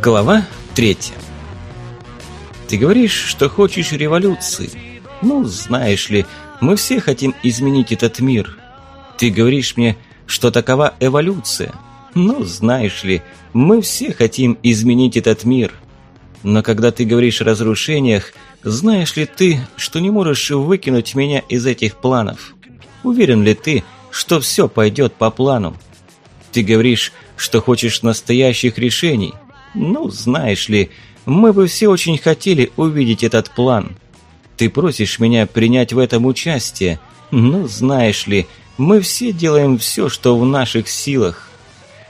Глава третья. Ты говоришь, что хочешь революции. Ну, знаешь ли, мы все хотим изменить этот мир. Ты говоришь мне, что такова эволюция. Ну, знаешь ли, мы все хотим изменить этот мир. Но когда ты говоришь о разрушениях, знаешь ли ты, что не можешь выкинуть меня из этих планов? Уверен ли ты, что все пойдет по плану? Ты говоришь, что хочешь настоящих решений. Ну, знаешь ли, мы бы все очень хотели увидеть этот план. Ты просишь меня принять в этом участие. Ну, знаешь ли, мы все делаем все, что в наших силах.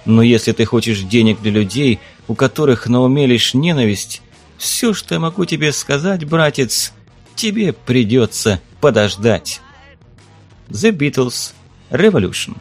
Но если ты хочешь денег для людей, у которых на уме лишь ненависть, все, что я могу тебе сказать, братец, тебе придется подождать. The Beatles Revolution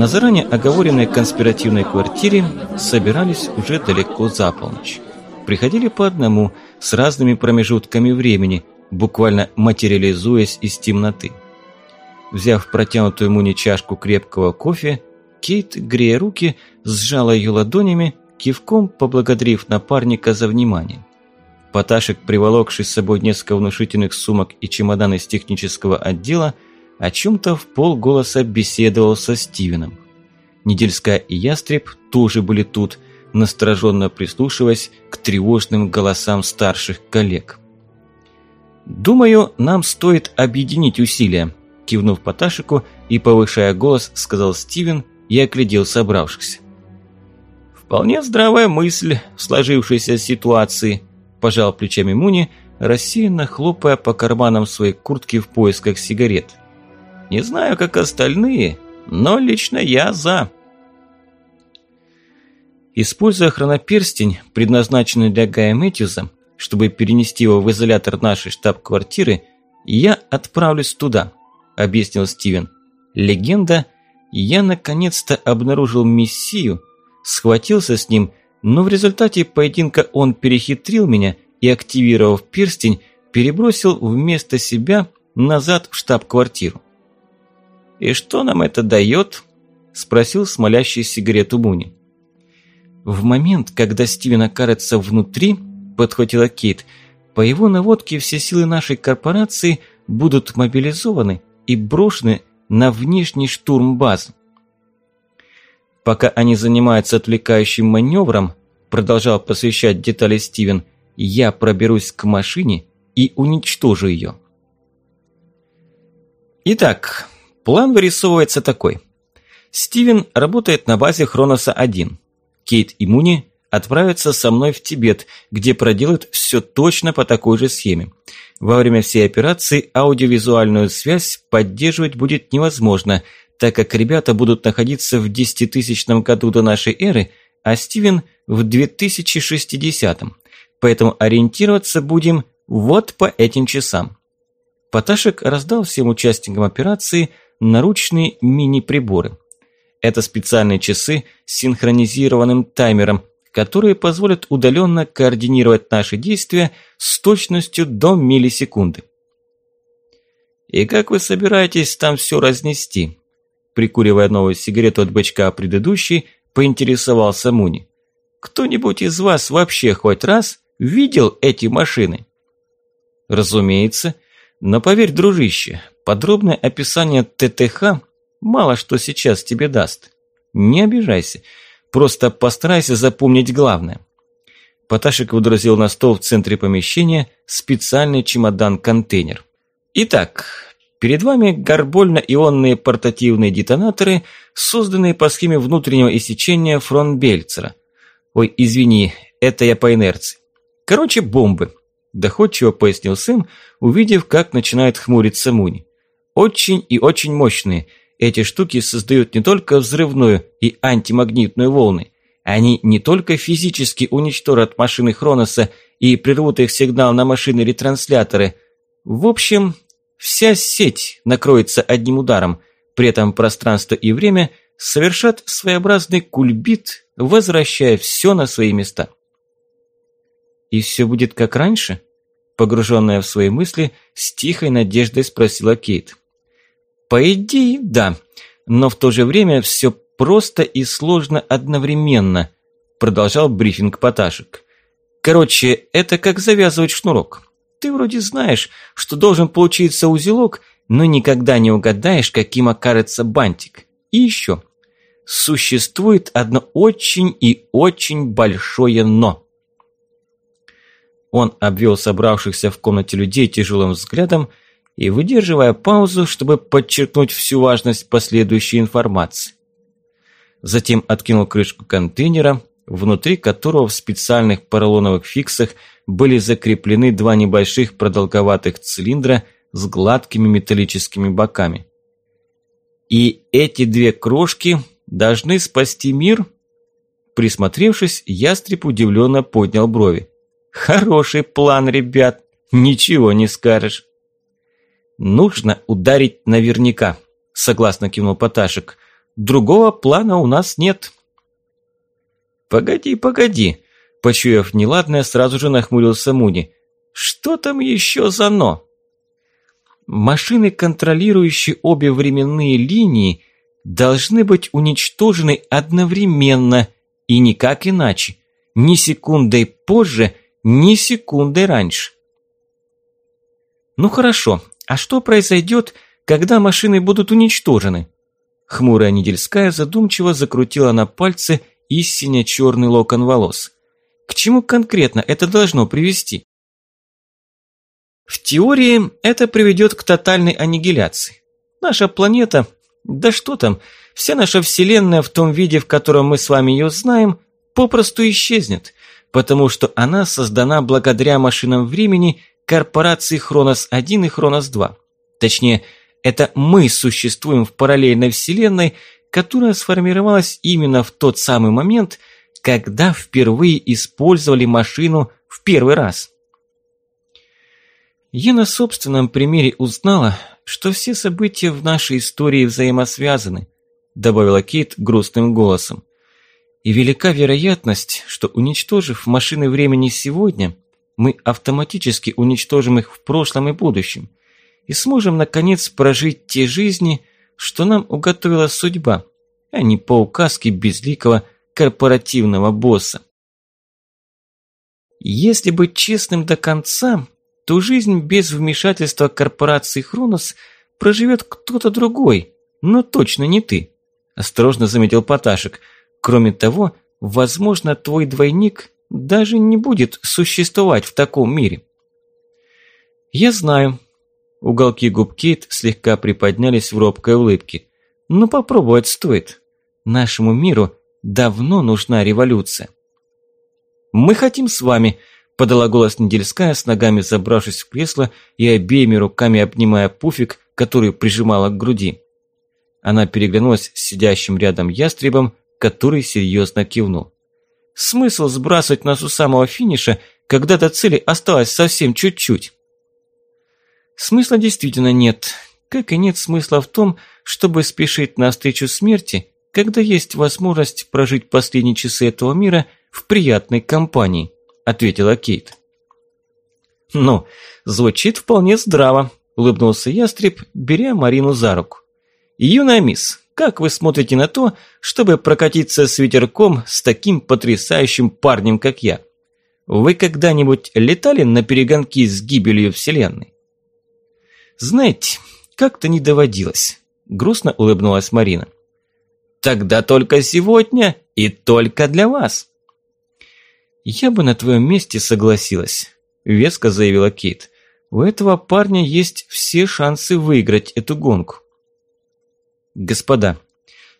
На заранее оговоренной конспиративной квартире собирались уже далеко за полночь. Приходили по одному, с разными промежутками времени, буквально материализуясь из темноты. Взяв протянутую Муни чашку крепкого кофе, Кейт, грея руки, сжала ее ладонями, кивком поблагодарив напарника за внимание. Поташек, приволокший с собой несколько внушительных сумок и чемодан из технического отдела, о чем-то в полголоса беседовал со Стивеном. Недельская и Ястреб тоже были тут, настороженно прислушиваясь к тревожным голосам старших коллег. «Думаю, нам стоит объединить усилия», – кивнув Поташику и повышая голос, сказал Стивен и оглядел собравшихся. «Вполне здравая мысль в сложившейся ситуации», – пожал плечами Муни, рассеянно хлопая по карманам своей куртки в поисках сигарет. Не знаю, как остальные, но лично я за. Используя хроноперстень, предназначенный для Гая Мэтьюза, чтобы перенести его в изолятор нашей штаб-квартиры, я отправлюсь туда, объяснил Стивен. Легенда, я наконец-то обнаружил Мессию, схватился с ним, но в результате поединка он перехитрил меня и, активировав перстень, перебросил вместо себя назад в штаб-квартиру. «И что нам это дает?» – спросил смолящий сигарету Муни. «В момент, когда Стивен окажется внутри», – подхватила Кейт, – «по его наводке все силы нашей корпорации будут мобилизованы и брошены на внешний штурм базы. Пока они занимаются отвлекающим маневром, продолжал посвящать детали Стивен, я проберусь к машине и уничтожу ее. Итак, План вырисовывается такой. Стивен работает на базе Хроноса-1. Кейт и Муни отправятся со мной в Тибет, где проделают все точно по такой же схеме. Во время всей операции аудиовизуальную связь поддерживать будет невозможно, так как ребята будут находиться в десятитысячном году до нашей эры, а Стивен в 2060-м. Поэтому ориентироваться будем вот по этим часам. Поташек раздал всем участникам операции наручные мини-приборы. Это специальные часы с синхронизированным таймером, которые позволят удаленно координировать наши действия с точностью до миллисекунды. «И как вы собираетесь там все разнести?» Прикуривая новую сигарету от бычка предыдущей, поинтересовался Муни. «Кто-нибудь из вас вообще хоть раз видел эти машины?» «Разумеется. Но поверь, дружище, Подробное описание ТТХ мало что сейчас тебе даст. Не обижайся, просто постарайся запомнить главное. Поташик выдрузил на стол в центре помещения специальный чемодан-контейнер. Итак, перед вами горбольно-ионные портативные детонаторы, созданные по схеме внутреннего иссечения фронтбельцера. Ой, извини, это я по инерции. Короче, бомбы. Доходчиво пояснил Сэм, увидев, как начинает хмуриться Муни очень и очень мощные. Эти штуки создают не только взрывную и антимагнитную волны, они не только физически уничтожат машины Хроноса и прервут их сигнал на машины-ретрансляторы. В общем, Вся сеть накроется одним ударом, при этом пространство и время совершат своеобразный кульбит, возвращая все на свои места. «И все будет как раньше?» Погруженная в свои мысли, с тихой надеждой спросила Кейт. «По идее, да, но в то же время все просто и сложно одновременно», продолжал брифинг Поташек. «Короче, это как завязывать шнурок. Ты вроде знаешь, что должен получиться узелок, но никогда не угадаешь, каким окажется бантик. И еще. Существует одно очень и очень большое «но». Он обвел собравшихся в комнате людей тяжелым взглядом и, выдерживая паузу, чтобы подчеркнуть всю важность последующей информации. Затем откинул крышку контейнера, внутри которого в специальных поролоновых фиксах были закреплены два небольших продолговатых цилиндра с гладкими металлическими боками. И эти две крошки должны спасти мир? Присмотревшись, ястреб удивленно поднял брови. Хороший план, ребят, ничего не скажешь. Нужно ударить наверняка, согласно кивнул Поташек. Другого плана у нас нет. Погоди, погоди, почуяв неладное, сразу же нахмурился Муни. Что там еще за «но»? Машины, контролирующие обе временные линии, должны быть уничтожены одновременно и никак иначе, ни секундой позже, ни секунды раньше. Ну хорошо, а что произойдет, когда машины будут уничтожены? Хмурая Недельская задумчиво закрутила на пальце истинно черный локон волос. К чему конкретно это должно привести? В теории это приведет к тотальной аннигиляции. Наша планета, да что там, вся наша Вселенная в том виде, в котором мы с вами ее знаем, попросту исчезнет, потому что она создана благодаря машинам времени корпорации Хронос-1 и Хронос-2. Точнее, это мы существуем в параллельной вселенной, которая сформировалась именно в тот самый момент, когда впервые использовали машину в первый раз. Я на собственном примере узнала, что все события в нашей истории взаимосвязаны, добавила Кейт грустным голосом. И велика вероятность, что уничтожив машины времени сегодня, мы автоматически уничтожим их в прошлом и будущем и сможем, наконец, прожить те жизни, что нам уготовила судьба, а не по указке безликого корпоративного босса. Если быть честным до конца, то жизнь без вмешательства корпорации Хронос проживет кто-то другой, но точно не ты, осторожно заметил Поташек – Кроме того, возможно, твой двойник даже не будет существовать в таком мире. Я знаю. Уголки губ Кейт слегка приподнялись в робкой улыбке. Но попробовать стоит. Нашему миру давно нужна революция. Мы хотим с вами, подала голос Недельская, с ногами забравшись в кресло и обеими руками обнимая пуфик, который прижимала к груди. Она переглянулась с сидящим рядом ястребом, который серьезно кивнул. Смысл сбрасывать нас у самого финиша, когда до цели осталось совсем чуть-чуть? Смысла действительно нет, как и нет смысла в том, чтобы спешить навстречу смерти, когда есть возможность прожить последние часы этого мира в приятной компании, ответила Кейт. Ну, звучит вполне здраво, улыбнулся ястреб, беря Марину за руку. Юная мисс, как вы смотрите на то, чтобы прокатиться с ветерком с таким потрясающим парнем, как я? Вы когда-нибудь летали на перегонки с гибелью Вселенной? Знаете, как-то не доводилось. Грустно улыбнулась Марина. Тогда только сегодня и только для вас. Я бы на твоем месте согласилась, веско заявила Кейт. У этого парня есть все шансы выиграть эту гонку. «Господа!»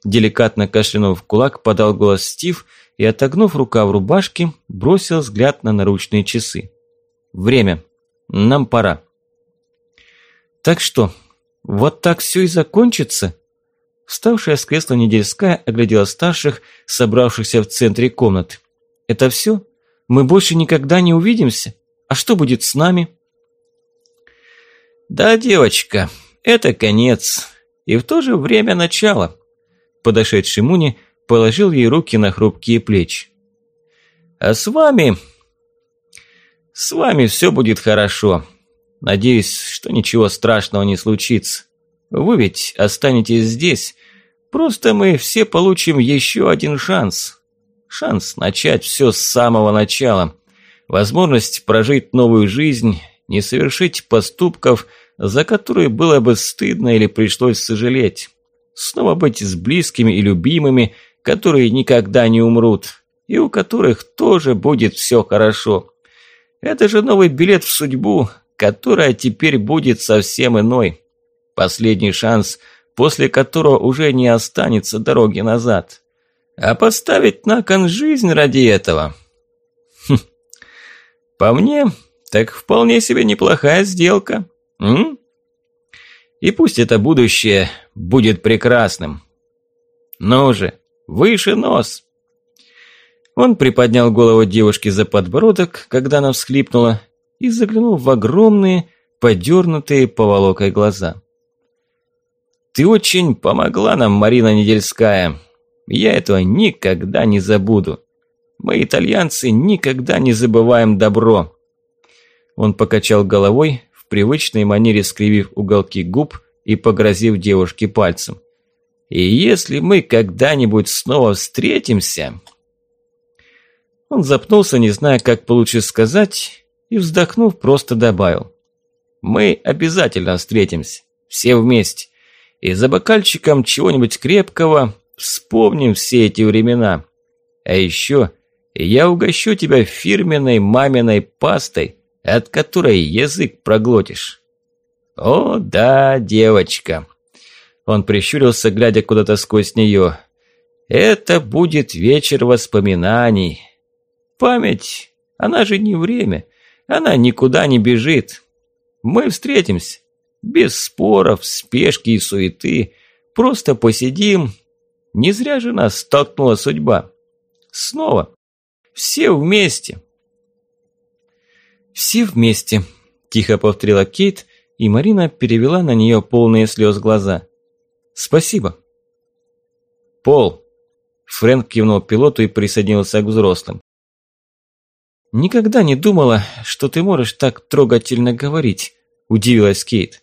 Деликатно кашлянув в кулак, подал голос Стив и, отогнув рукав рубашки, бросил взгляд на наручные часы. «Время. Нам пора». «Так что, вот так все и закончится?» Вставшая с кресла Недельская оглядела старших, собравшихся в центре комнаты. «Это все? Мы больше никогда не увидимся? А что будет с нами?» Да, девочка, это конец. И в то же время начало. Подошедший Муни положил ей руки на хрупкие плечи. А с вами... С вами все будет хорошо. Надеюсь, что ничего страшного не случится. Вы ведь останетесь здесь. Просто мы все получим еще один шанс. Шанс начать все с самого начала. Возможность прожить новую жизнь, не совершить поступков, за которые было бы стыдно или пришлось сожалеть. Снова быть с близкими и любимыми, которые никогда не умрут, и у которых тоже будет все хорошо. Это же новый билет в судьбу, которая теперь будет совсем иной. Последний шанс, после которого уже не останется дороги назад. А поставить на кон жизнь ради этого... Хм. По мне, так вполне себе неплохая сделка. М? И пусть это будущее будет прекрасным. Ну же, выше нос. Он приподнял голову девушки за подбородок, когда она всхлипнула, и заглянул в огромные, подернутые поволокой глаза. «Ты очень помогла нам, Марина Недельская. Я этого никогда не забуду. Мы, итальянцы, никогда не забываем добро». Он покачал головой, привычной манере скривив уголки губ и погрозив девушке пальцем. «И если мы когда-нибудь снова встретимся...» Он запнулся, не зная, как получше сказать, и, вздохнув, просто добавил. «Мы обязательно встретимся, все вместе, и за бокальчиком чего-нибудь крепкого вспомним все эти времена. А еще я угощу тебя фирменной маминой пастой, от которой язык проглотишь». «О, да, девочка!» Он прищурился, глядя куда-то сквозь нее. «Это будет вечер воспоминаний. Память, она же не время, она никуда не бежит. Мы встретимся. Без споров, спешки и суеты. Просто посидим. Не зря же нас столкнула судьба. Снова. Все вместе. Все вместе, тихо повторила Кейт, и Марина перевела на нее полные слез глаза. Спасибо. Пол. Фрэнк кивнул пилоту и присоединился к взрослым. «Никогда не думала, что ты можешь так трогательно говорить», – удивилась Кейт.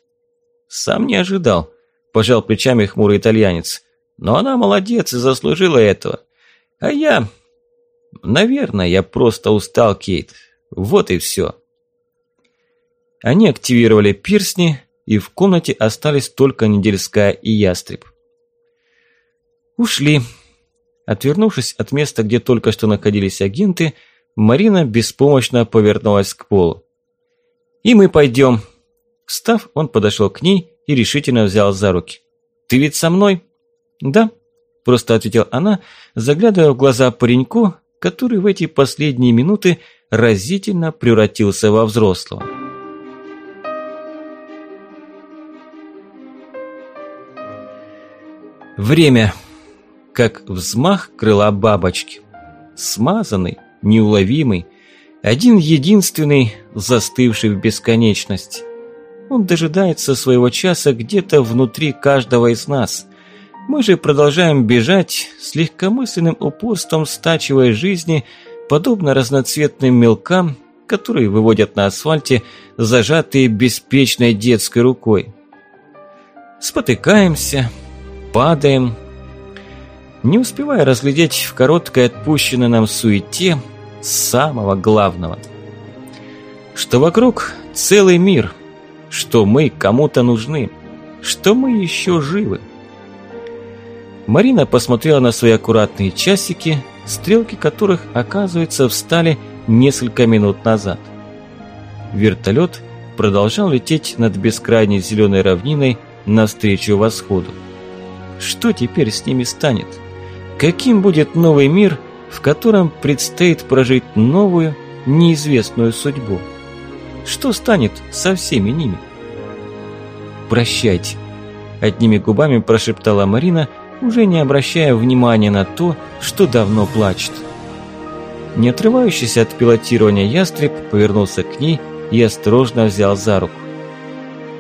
«Сам не ожидал», – пожал плечами хмурый итальянец. «Но она молодец и заслужила этого. А я... Наверное, я просто устал, Кейт. Вот и все». Они активировали пирсни, и в комнате остались только Недельская и Ястреб. Ушли. Отвернувшись от места, где только что находились агенты, Марина беспомощно повернулась к полу. «И мы пойдем». Встав, он подошел к ней и решительно взял за руки. «Ты ведь со мной?» «Да», – просто ответила она, заглядывая в глаза пареньку, который в эти последние минуты разительно превратился во взрослого. Время. Как взмах крыла бабочки. Смазанный, неуловимый, один единственный, застывший в бесконечность. Он дожидается своего часа где-то внутри каждого из нас. Мы же продолжаем бежать с легкомысленным упорством стачивая жизни, подобно разноцветным мелкам, которые выводят на асфальте, зажатые беспечной детской рукой. Спотыкаемся, падаем, не успевая разглядеть в короткой отпущенной нам суете самого главного. Что вокруг целый мир, что мы кому-то нужны, что мы еще живы. Марина посмотрела на свои аккуратные часики, стрелки которых, оказывается, встали несколько минут назад. Вертолет продолжал лететь над бескрайней зеленой равниной навстречу восходу. Что теперь с ними станет? Каким будет новый мир, в котором предстоит прожить новую, неизвестную судьбу? Что станет со всеми ними? «Прощайте», – одними губами прошептала Марина, уже не обращая внимания на то, что давно плачет. Не отрывающийся от пилотирования ястреб повернулся к ней и осторожно взял за руку.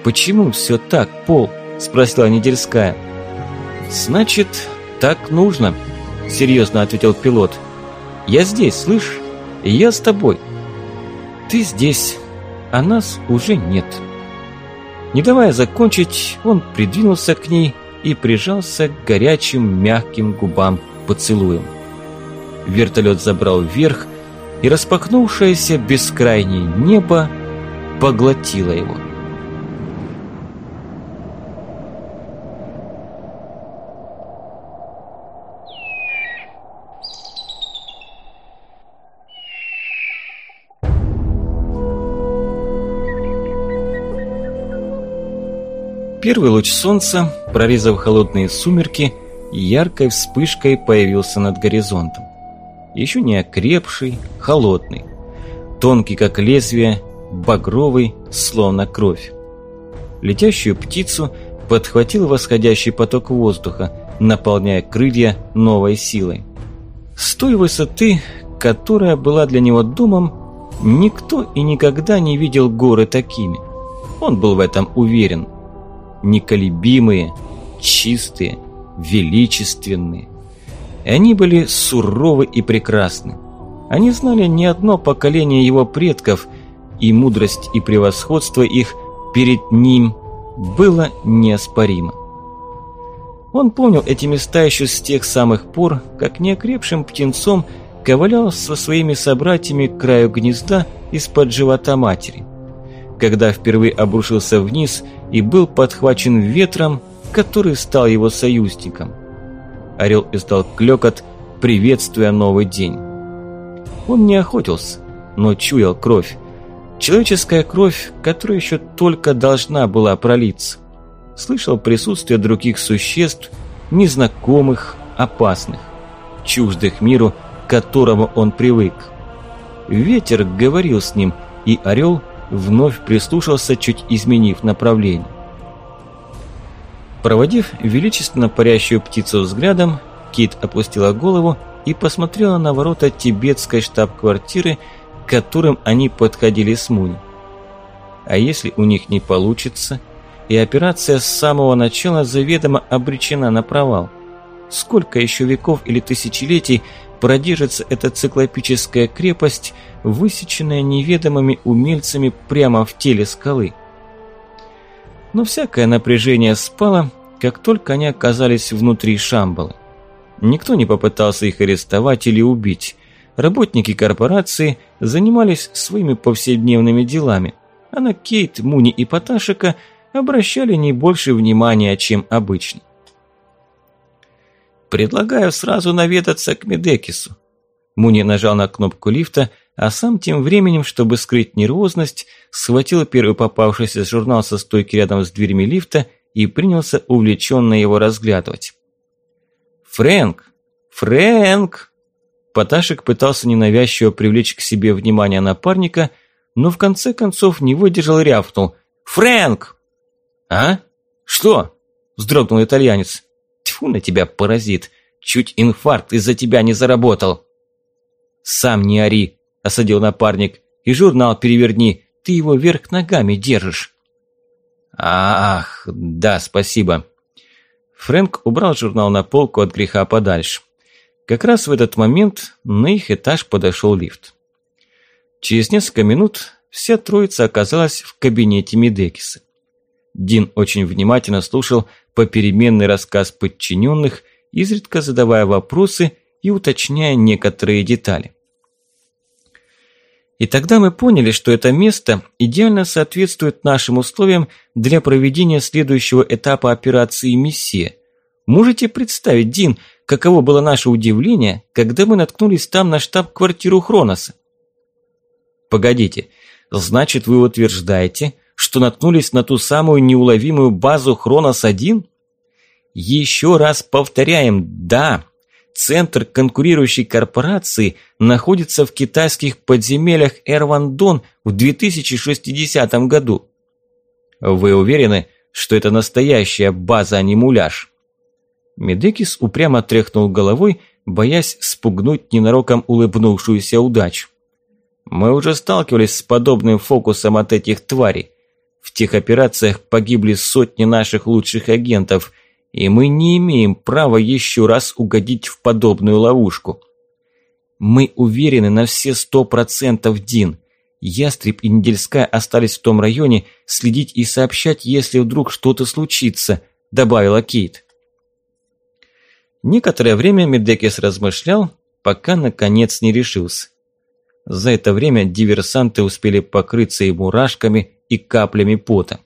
«Почему все так, Пол?» – спросила Недельская. «Значит, так нужно», – серьезно ответил пилот. «Я здесь, слышь? Я с тобой». «Ты здесь, а нас уже нет». Не давая закончить, он придвинулся к ней и прижался к горячим мягким губам поцелуем. Вертолет забрал вверх, и распахнувшееся бескрайнее небо поглотило его. Первый луч солнца, прорезав холодные сумерки, яркой вспышкой появился над горизонтом. Еще не окрепший, холодный. Тонкий, как лезвие, багровый, словно кровь. Летящую птицу подхватил восходящий поток воздуха, наполняя крылья новой силой. С той высоты, которая была для него домом, никто и никогда не видел горы такими. Он был в этом уверен – неколебимые, чистые, величественные. И они были суровы и прекрасны. Они знали не одно поколение его предков, и мудрость и превосходство их перед ним было неоспоримо. Он помнил эти места еще с тех самых пор, как неокрепшим птенцом ковылял со своими собратьями к краю гнезда из-под живота матери – когда впервые обрушился вниз и был подхвачен ветром, который стал его союзником. Орел издал клёкот, приветствуя новый день. Он не охотился, но чуял кровь. Человеческая кровь, которая еще только должна была пролиться. Слышал присутствие других существ, незнакомых, опасных, чуждых миру, к которому он привык. Ветер говорил с ним, и орел – вновь прислушался, чуть изменив направление. Проводив величественно парящую птицу взглядом, Кит опустила голову и посмотрела на ворота тибетской штаб-квартиры, к которым они подходили с Муни. А если у них не получится, и операция с самого начала заведомо обречена на провал? Сколько еще веков или тысячелетий продержится эта циклопическая крепость, высеченная неведомыми умельцами прямо в теле скалы. Но всякое напряжение спало, как только они оказались внутри Шамбалы. Никто не попытался их арестовать или убить. Работники корпорации занимались своими повседневными делами, а на Кейт, Муни и Поташика обращали не больше внимания, чем обычно. «Предлагаю сразу наведаться к Медекису». Муни нажал на кнопку лифта, а сам тем временем, чтобы скрыть нервозность, схватил первый попавшийся журнал со стойки рядом с дверьми лифта и принялся увлеченно его разглядывать. «Фрэнк! Фрэнк!» Поташек пытался ненавязчиво привлечь к себе внимание напарника, но в конце концов не выдержал и рявкнул. «Фрэнк!» «А? Что?» – вздрогнул итальянец. Тьфу на тебя, паразит! Чуть инфаркт из-за тебя не заработал!» «Сам не ори!» – осадил напарник. «И журнал переверни, ты его вверх ногами держишь!» «Ах, да, спасибо!» Фрэнк убрал журнал на полку от греха подальше. Как раз в этот момент на их этаж подошел лифт. Через несколько минут вся троица оказалась в кабинете Медекиса. Дин очень внимательно слушал попеременный рассказ подчиненных, изредка задавая вопросы и уточняя некоторые детали. И тогда мы поняли, что это место идеально соответствует нашим условиям для проведения следующего этапа операции «Мессия». Можете представить, Дин, каково было наше удивление, когда мы наткнулись там на штаб-квартиру Хроноса? Погодите, значит вы утверждаете, что наткнулись на ту самую неуловимую базу Хронос-1? Еще раз повторяем, да, центр конкурирующей корпорации находится в китайских подземельях Эрвандон в 2060 году. Вы уверены, что это настоящая база, а не муляж? Медекис упрямо тряхнул головой, боясь спугнуть ненароком улыбнувшуюся удачу. Мы уже сталкивались с подобным фокусом от этих тварей. В тех операциях погибли сотни наших лучших агентов, и мы не имеем права еще раз угодить в подобную ловушку. Мы уверены на все сто процентов, Дин. Ястреб и Недельская остались в том районе следить и сообщать, если вдруг что-то случится, добавила Кейт. Некоторое время Медекис размышлял, пока наконец не решился. За это время диверсанты успели покрыться и мурашками, и каплями пота.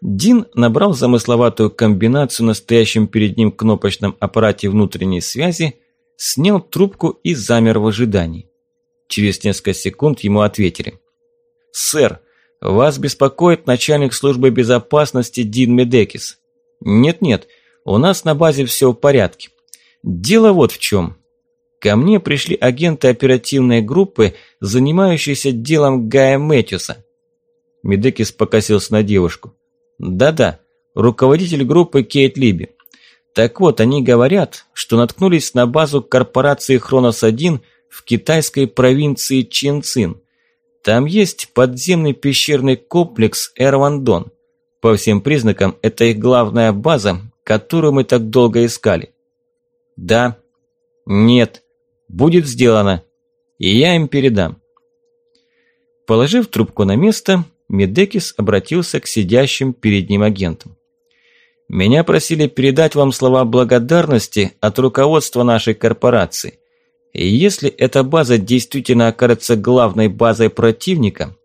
Дин набрал замысловатую комбинацию на стоящем перед ним кнопочном аппарате внутренней связи, снял трубку и замер в ожидании. Через несколько секунд ему ответили. «Сэр, вас беспокоит начальник службы безопасности Дин Медекис. Нет-нет, у нас на базе все в порядке. Дело вот в чем. Ко мне пришли агенты оперативной группы, занимающиеся делом Гая Мэтьюса. Медекис покосился на девушку. Да-да, руководитель группы Кейт Либи. Так вот, они говорят, что наткнулись на базу корпорации Хронос-1 в китайской провинции Чинцин. Там есть подземный пещерный комплекс Эрвандон. По всем признакам, это их главная база, которую мы так долго искали. Да. Нет. Будет сделано. И я им передам. Положив трубку на место, Медекис обратился к сидящим перед ним агентам. «Меня просили передать вам слова благодарности от руководства нашей корпорации. И если эта база действительно окажется главной базой противника,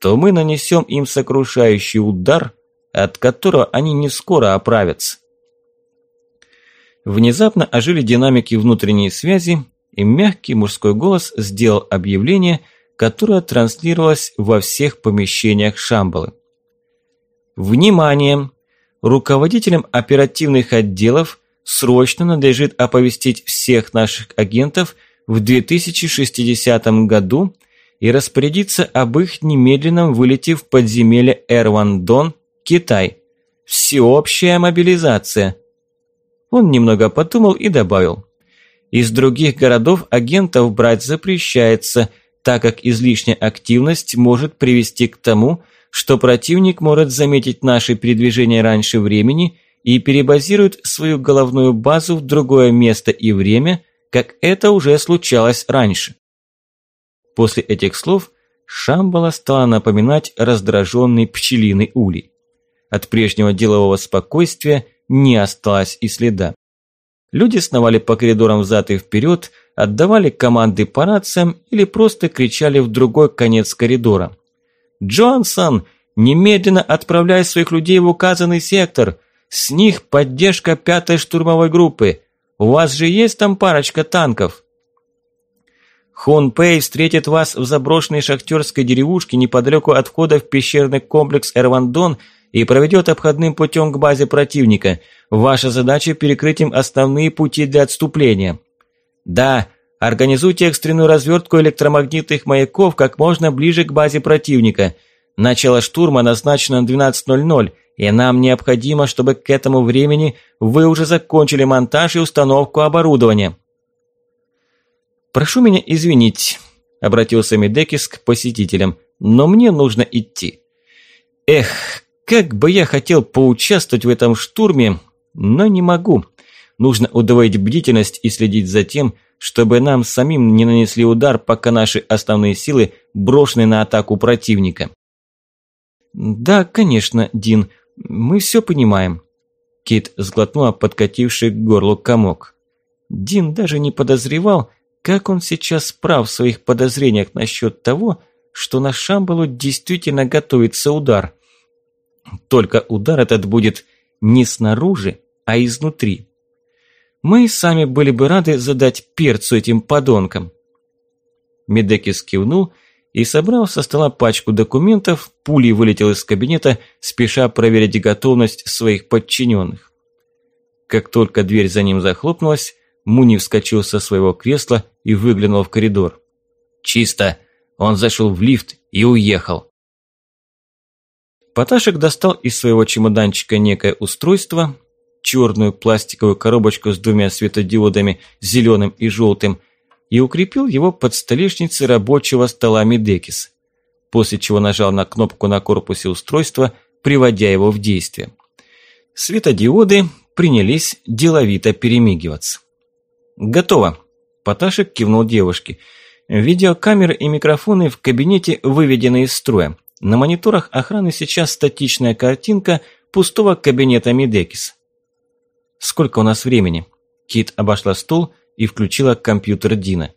то мы нанесем им сокрушающий удар, от которого они не скоро оправятся». Внезапно ожили динамики внутренней связи, и мягкий мужской голос сделал объявление – которая транслировалась во всех помещениях Шамбалы. Внимание! Руководителям оперативных отделов срочно надлежит оповестить всех наших агентов в 2060 году и распорядиться об их немедленном вылете в подземелье Эрвандон, Китай. Всеобщая мобилизация. Он немного подумал и добавил. Из других городов агентов брать запрещается – так как излишняя активность может привести к тому, что противник может заметить наши передвижения раньше времени и перебазирует свою головную базу в другое место и время, как это уже случалось раньше. После этих слов Шамбала стала напоминать раздраженный пчелиный улей. От прежнего делового спокойствия не осталось и следа. Люди сновали по коридорам взад и вперед, отдавали команды по рациям или просто кричали в другой конец коридора. «Джонсон, немедленно отправляй своих людей в указанный сектор! С них поддержка пятой штурмовой группы! У вас же есть там парочка танков!» Хун Пэй встретит вас в заброшенной шахтерской деревушке неподалеку от входа в пещерный комплекс Эрвандон и проведет обходным путем к базе противника. Ваша задача перекрыть им основные пути для отступления. Да, организуйте экстренную развертку электромагнитных маяков как можно ближе к базе противника. Начало штурма назначено на 12.00, и нам необходимо, чтобы к этому времени вы уже закончили монтаж и установку оборудования. «Прошу меня извинить», – обратился Медекис к посетителям, – «но мне нужно идти». «Эх, как бы я хотел поучаствовать в этом штурме, но не могу. Нужно удвоить бдительность и следить за тем, чтобы нам самим не нанесли удар, пока наши основные силы брошены на атаку противника. Да, конечно, Дин, мы все понимаем. Кит сглотнула подкативший к горлу комок. Дин даже не подозревал, как он сейчас прав в своих подозрениях насчет того, что на Шамбалу действительно готовится удар. Только удар этот будет не снаружи, а изнутри. Мы сами были бы рады задать перцу этим подонкам. Медекис кивнул и собрал со стола пачку документов, пулей вылетел из кабинета, спеша проверить готовность своих подчиненных. Как только дверь за ним захлопнулась, Муни вскочил со своего кресла и выглянул в коридор. «Чисто!» Он зашел в лифт и уехал. Поташек достал из своего чемоданчика некое устройство, черную пластиковую коробочку с двумя светодиодами, зеленым и желтым, и укрепил его под столешницей рабочего стола Медекис. после чего нажал на кнопку на корпусе устройства, приводя его в действие. Светодиоды принялись деловито перемигиваться. «Готово», – Поташек кивнул девушке. «Видеокамеры и микрофоны в кабинете выведены из строя. На мониторах охраны сейчас статичная картинка пустого кабинета Медекис. «Сколько у нас времени?» Кит обошла стол и включила компьютер Дина.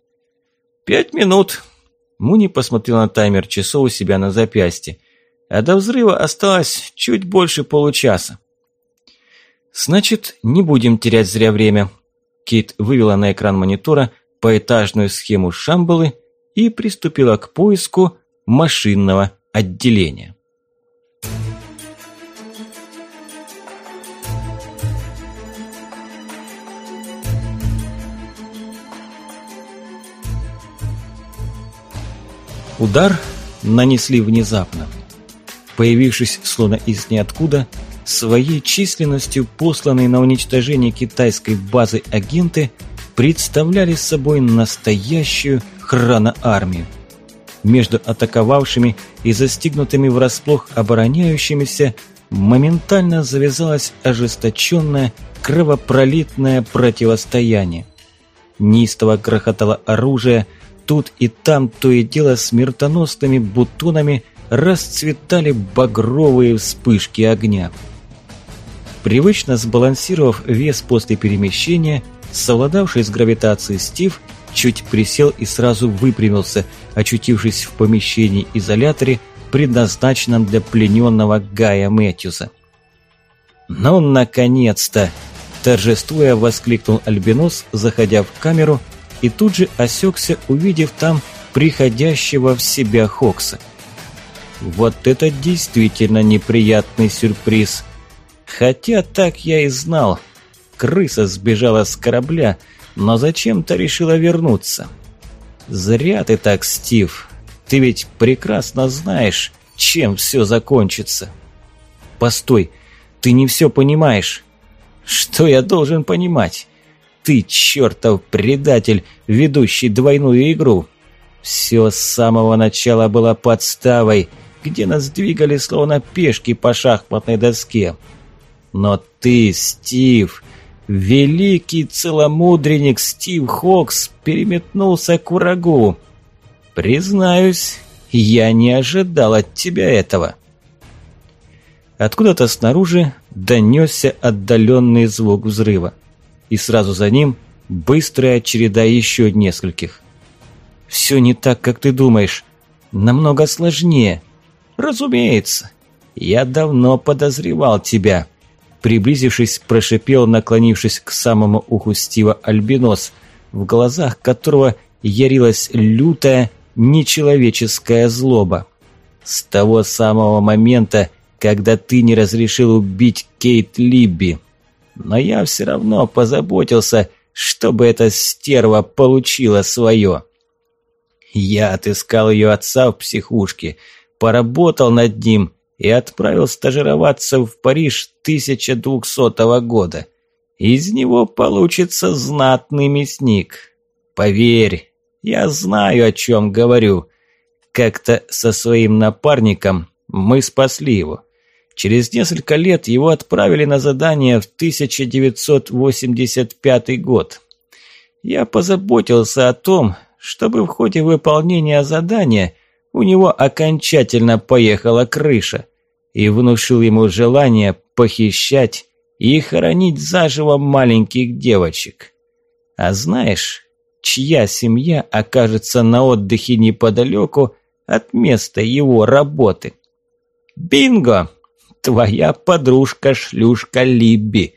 «Пять минут». Муни посмотрел на таймер часов у себя на запястье. А до взрыва осталось чуть больше получаса. «Значит, не будем терять зря время». Кит вывела на экран монитора поэтажную схему Шамбалы и приступила к поиску машинного отделения. Удар нанесли внезапно. Появившись словно из ниоткуда, своей численностью посланные на уничтожение китайской базы агенты представляли собой настоящую хроноармию между атаковавшими и застигнутыми врасплох обороняющимися моментально завязалось ожесточенное кровопролитное противостояние. Неистово грохотало оружие, тут и там то и дело смертоносными бутонами расцветали багровые вспышки огня. Привычно сбалансировав вес после перемещения, совладавший с гравитацией Стив чуть присел и сразу выпрямился, очутившись в помещении-изоляторе, предназначенном для плененного Гая Мэтьюса. «Ну, наконец-то!» – торжествуя воскликнул Альбинос, заходя в камеру, и тут же осекся, увидев там приходящего в себя Хокса. «Вот это действительно неприятный сюрприз!» Хотя так я и знал. Крыса сбежала с корабля – но зачем-то решила вернуться. Зря ты так, Стив. Ты ведь прекрасно знаешь, чем все закончится. Постой, ты не все понимаешь. Что я должен понимать? Ты чертов предатель, ведущий двойную игру. Все с самого начала было подставой, где нас двигали словно пешки по шахматной доске. Но ты, Стив, Великий целомудренник Стив Хокс переметнулся к врагу. Признаюсь, я не ожидал от тебя этого. Откуда-то снаружи донесся отдаленный звук взрыва. И сразу за ним быстрая череда еще нескольких. «Все не так, как ты думаешь. Намного сложнее. Разумеется. Я давно подозревал тебя. Приблизившись, прошипел, наклонившись к самому уху Стива Альбинос, в глазах которого ярилась лютая, нечеловеческая злоба. «С того самого момента, когда ты не разрешил убить Кейт Либби. Но я все равно позаботился, чтобы эта стерва получила свое. Я отыскал ее отца в психушке, поработал над ним и отправил стажироваться в Париж 1200 года. Из него получится знатный мясник. Поверь, я знаю, о чем говорю. Как-то со своим напарником мы спасли его. Через несколько лет его отправили на задание в 1985 год. Я позаботился о том, чтобы в ходе выполнения задания у него окончательно поехала крыша и внушил ему желание похищать и хоронить заживо маленьких девочек. А знаешь, чья семья окажется на отдыхе неподалеку от места его работы? Бинго! Твоя подружка-шлюшка Либби.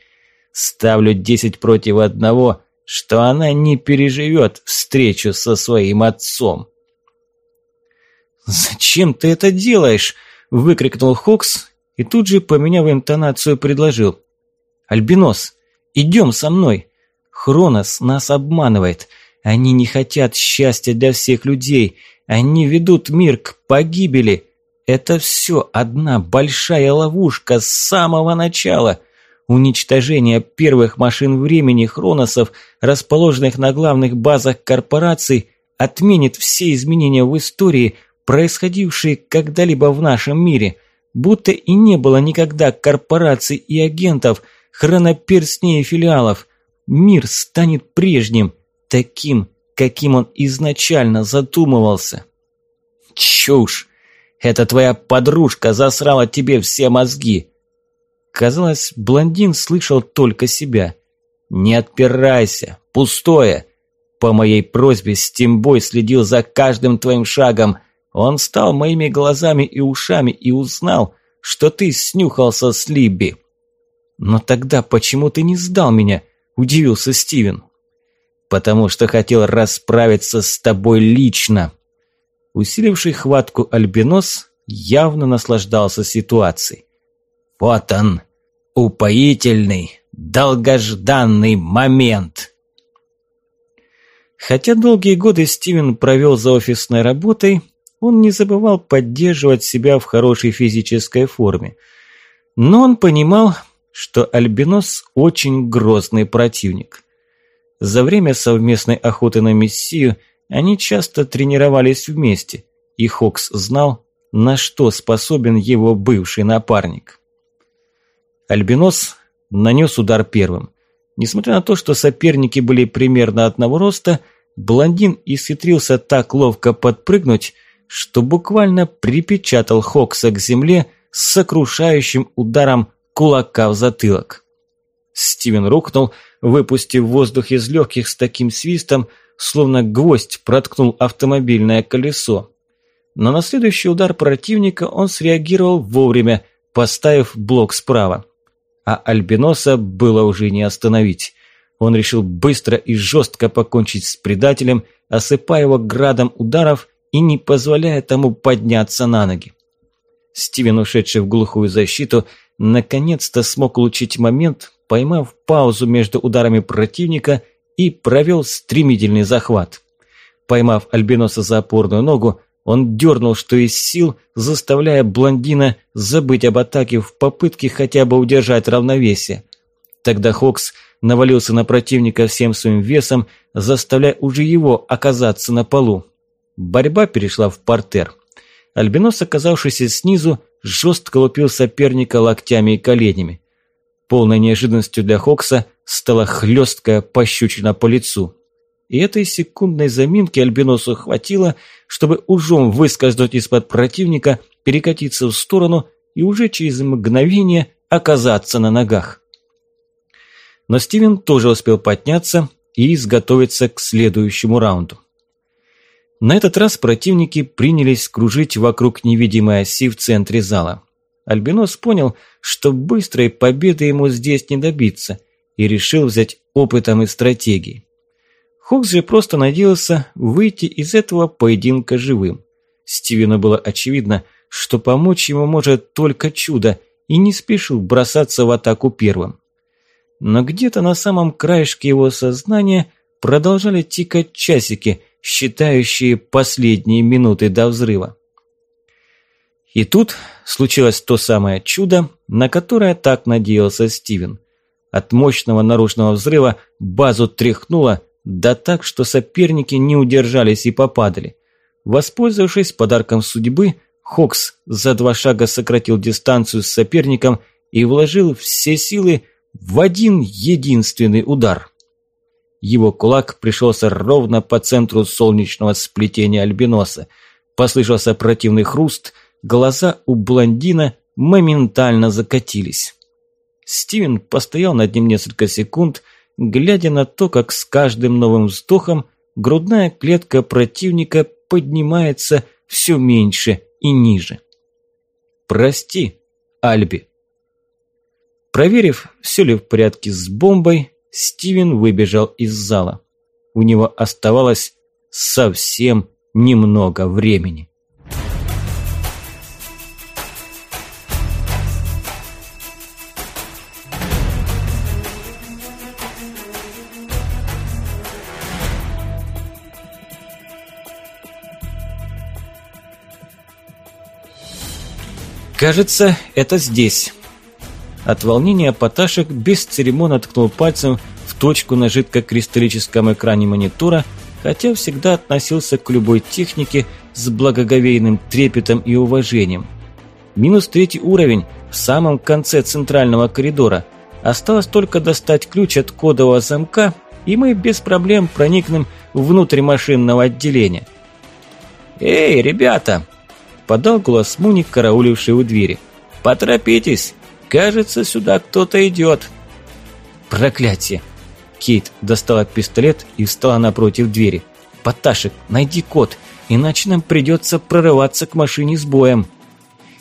Ставлю десять против одного, что она не переживет встречу со своим отцом. «Зачем ты это делаешь?» выкрикнул Хокс и тут же, поменяв интонацию, предложил. «Альбинос, идем со мной. Хронос нас обманывает. Они не хотят счастья для всех людей. Они ведут мир к погибели. Это все одна большая ловушка с самого начала. Уничтожение первых машин времени Хроносов, расположенных на главных базах корпораций, отменит все изменения в истории, происходившие когда-либо в нашем мире, будто и не было никогда корпораций и агентов, хроноперстней и филиалов. Мир станет прежним, таким, каким он изначально задумывался. Чушь! Это твоя подружка засрала тебе все мозги. Казалось, блондин слышал только себя. Не отпирайся, пустое. По моей просьбе Стимбой следил за каждым твоим шагом. Он стал моими глазами и ушами и узнал, что ты снюхался с Либби. Но тогда почему ты не сдал меня? Удивился Стивен. Потому что хотел расправиться с тобой лично. Усиливший хватку альбинос явно наслаждался ситуацией. Вот он, упоительный, долгожданный момент. Хотя долгие годы Стивен провел за офисной работой, он не забывал поддерживать себя в хорошей физической форме. Но он понимал, что Альбинос очень грозный противник. За время совместной охоты на Мессию они часто тренировались вместе, и Хокс знал, на что способен его бывший напарник. Альбинос нанес удар первым. Несмотря на то, что соперники были примерно одного роста, блондин исхитрился так ловко подпрыгнуть, что буквально припечатал Хокса к земле с сокрушающим ударом кулака в затылок. Стивен рухнул, выпустив воздух из легких с таким свистом, словно гвоздь проткнул автомобильное колесо. Но на следующий удар противника он среагировал вовремя, поставив блок справа. А Альбиноса было уже не остановить. Он решил быстро и жестко покончить с предателем, осыпая его градом ударов и не позволяя тому подняться на ноги. Стивен, ушедший в глухую защиту, наконец-то смог улучшить момент, поймав паузу между ударами противника и провел стремительный захват. Поймав Альбиноса за опорную ногу, он дернул, что из сил, заставляя блондина забыть об атаке в попытке хотя бы удержать равновесие. Тогда Хокс навалился на противника всем своим весом, заставляя уже его оказаться на полу. Борьба перешла в портер. Альбинос, оказавшийся снизу, жестко лупил соперника локтями и коленями. Полной неожиданностью для Хокса стала хлесткая пощечина по лицу. И этой секундной заминки Альбиносу хватило, чтобы ужом выскользнуть из-под противника, перекатиться в сторону и уже через мгновение оказаться на ногах. Но Стивен тоже успел подняться и изготовиться к следующему раунду. На этот раз противники принялись кружить вокруг невидимой оси в центре зала. Альбинос понял, что быстрой победы ему здесь не добиться, и решил взять опытом и стратегией. Хокс же просто надеялся выйти из этого поединка живым. Стивену было очевидно, что помочь ему может только чудо, и не спешил бросаться в атаку первым. Но где-то на самом краешке его сознания продолжали тикать часики, считающие последние минуты до взрыва. И тут случилось то самое чудо, на которое так надеялся Стивен. От мощного наружного взрыва базу тряхнуло, да так, что соперники не удержались и попадали. Воспользовавшись подарком судьбы, Хокс за два шага сократил дистанцию с соперником и вложил все силы в один единственный удар. Его кулак пришелся ровно по центру солнечного сплетения альбиноса. Послышался противный хруст, глаза у блондина моментально закатились. Стивен постоял над ним несколько секунд, глядя на то, как с каждым новым вздохом грудная клетка противника поднимается все меньше и ниже. «Прости, Альби». Проверив, все ли в порядке с бомбой, Стивен выбежал из зала. У него оставалось совсем немного времени. Кажется, это здесь. От волнения Поташек без церемона ткнул пальцем в точку на жидкокристаллическом экране монитора, хотя всегда относился к любой технике, с благоговейным трепетом и уважением. Минус третий уровень в самом конце центрального коридора. Осталось только достать ключ от кодового замка, и мы без проблем проникнем внутрь машинного отделения. «Эй, ребята!» – подал голос Муник, карауливший у двери. «Поторопитесь! Кажется, сюда кто-то идет!» «Проклятие!» Кейт достала пистолет и встала напротив двери. «Поташек, найди код, иначе нам придется прорываться к машине с боем».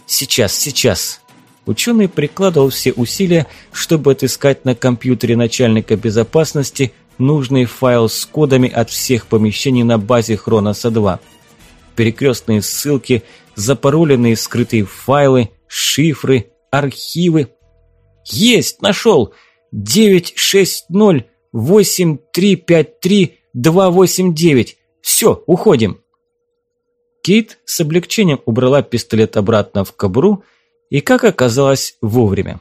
«Сейчас, сейчас!» Ученый прикладывал все усилия, чтобы отыскать на компьютере начальника безопасности нужный файл с кодами от всех помещений на базе Хроноса-2. Перекрестные ссылки, запароленные скрытые файлы, шифры, архивы. «Есть! Нашел! 960 8353-289. Все, уходим. Кейт с облегчением убрала пистолет обратно в кобру и, как оказалось, вовремя.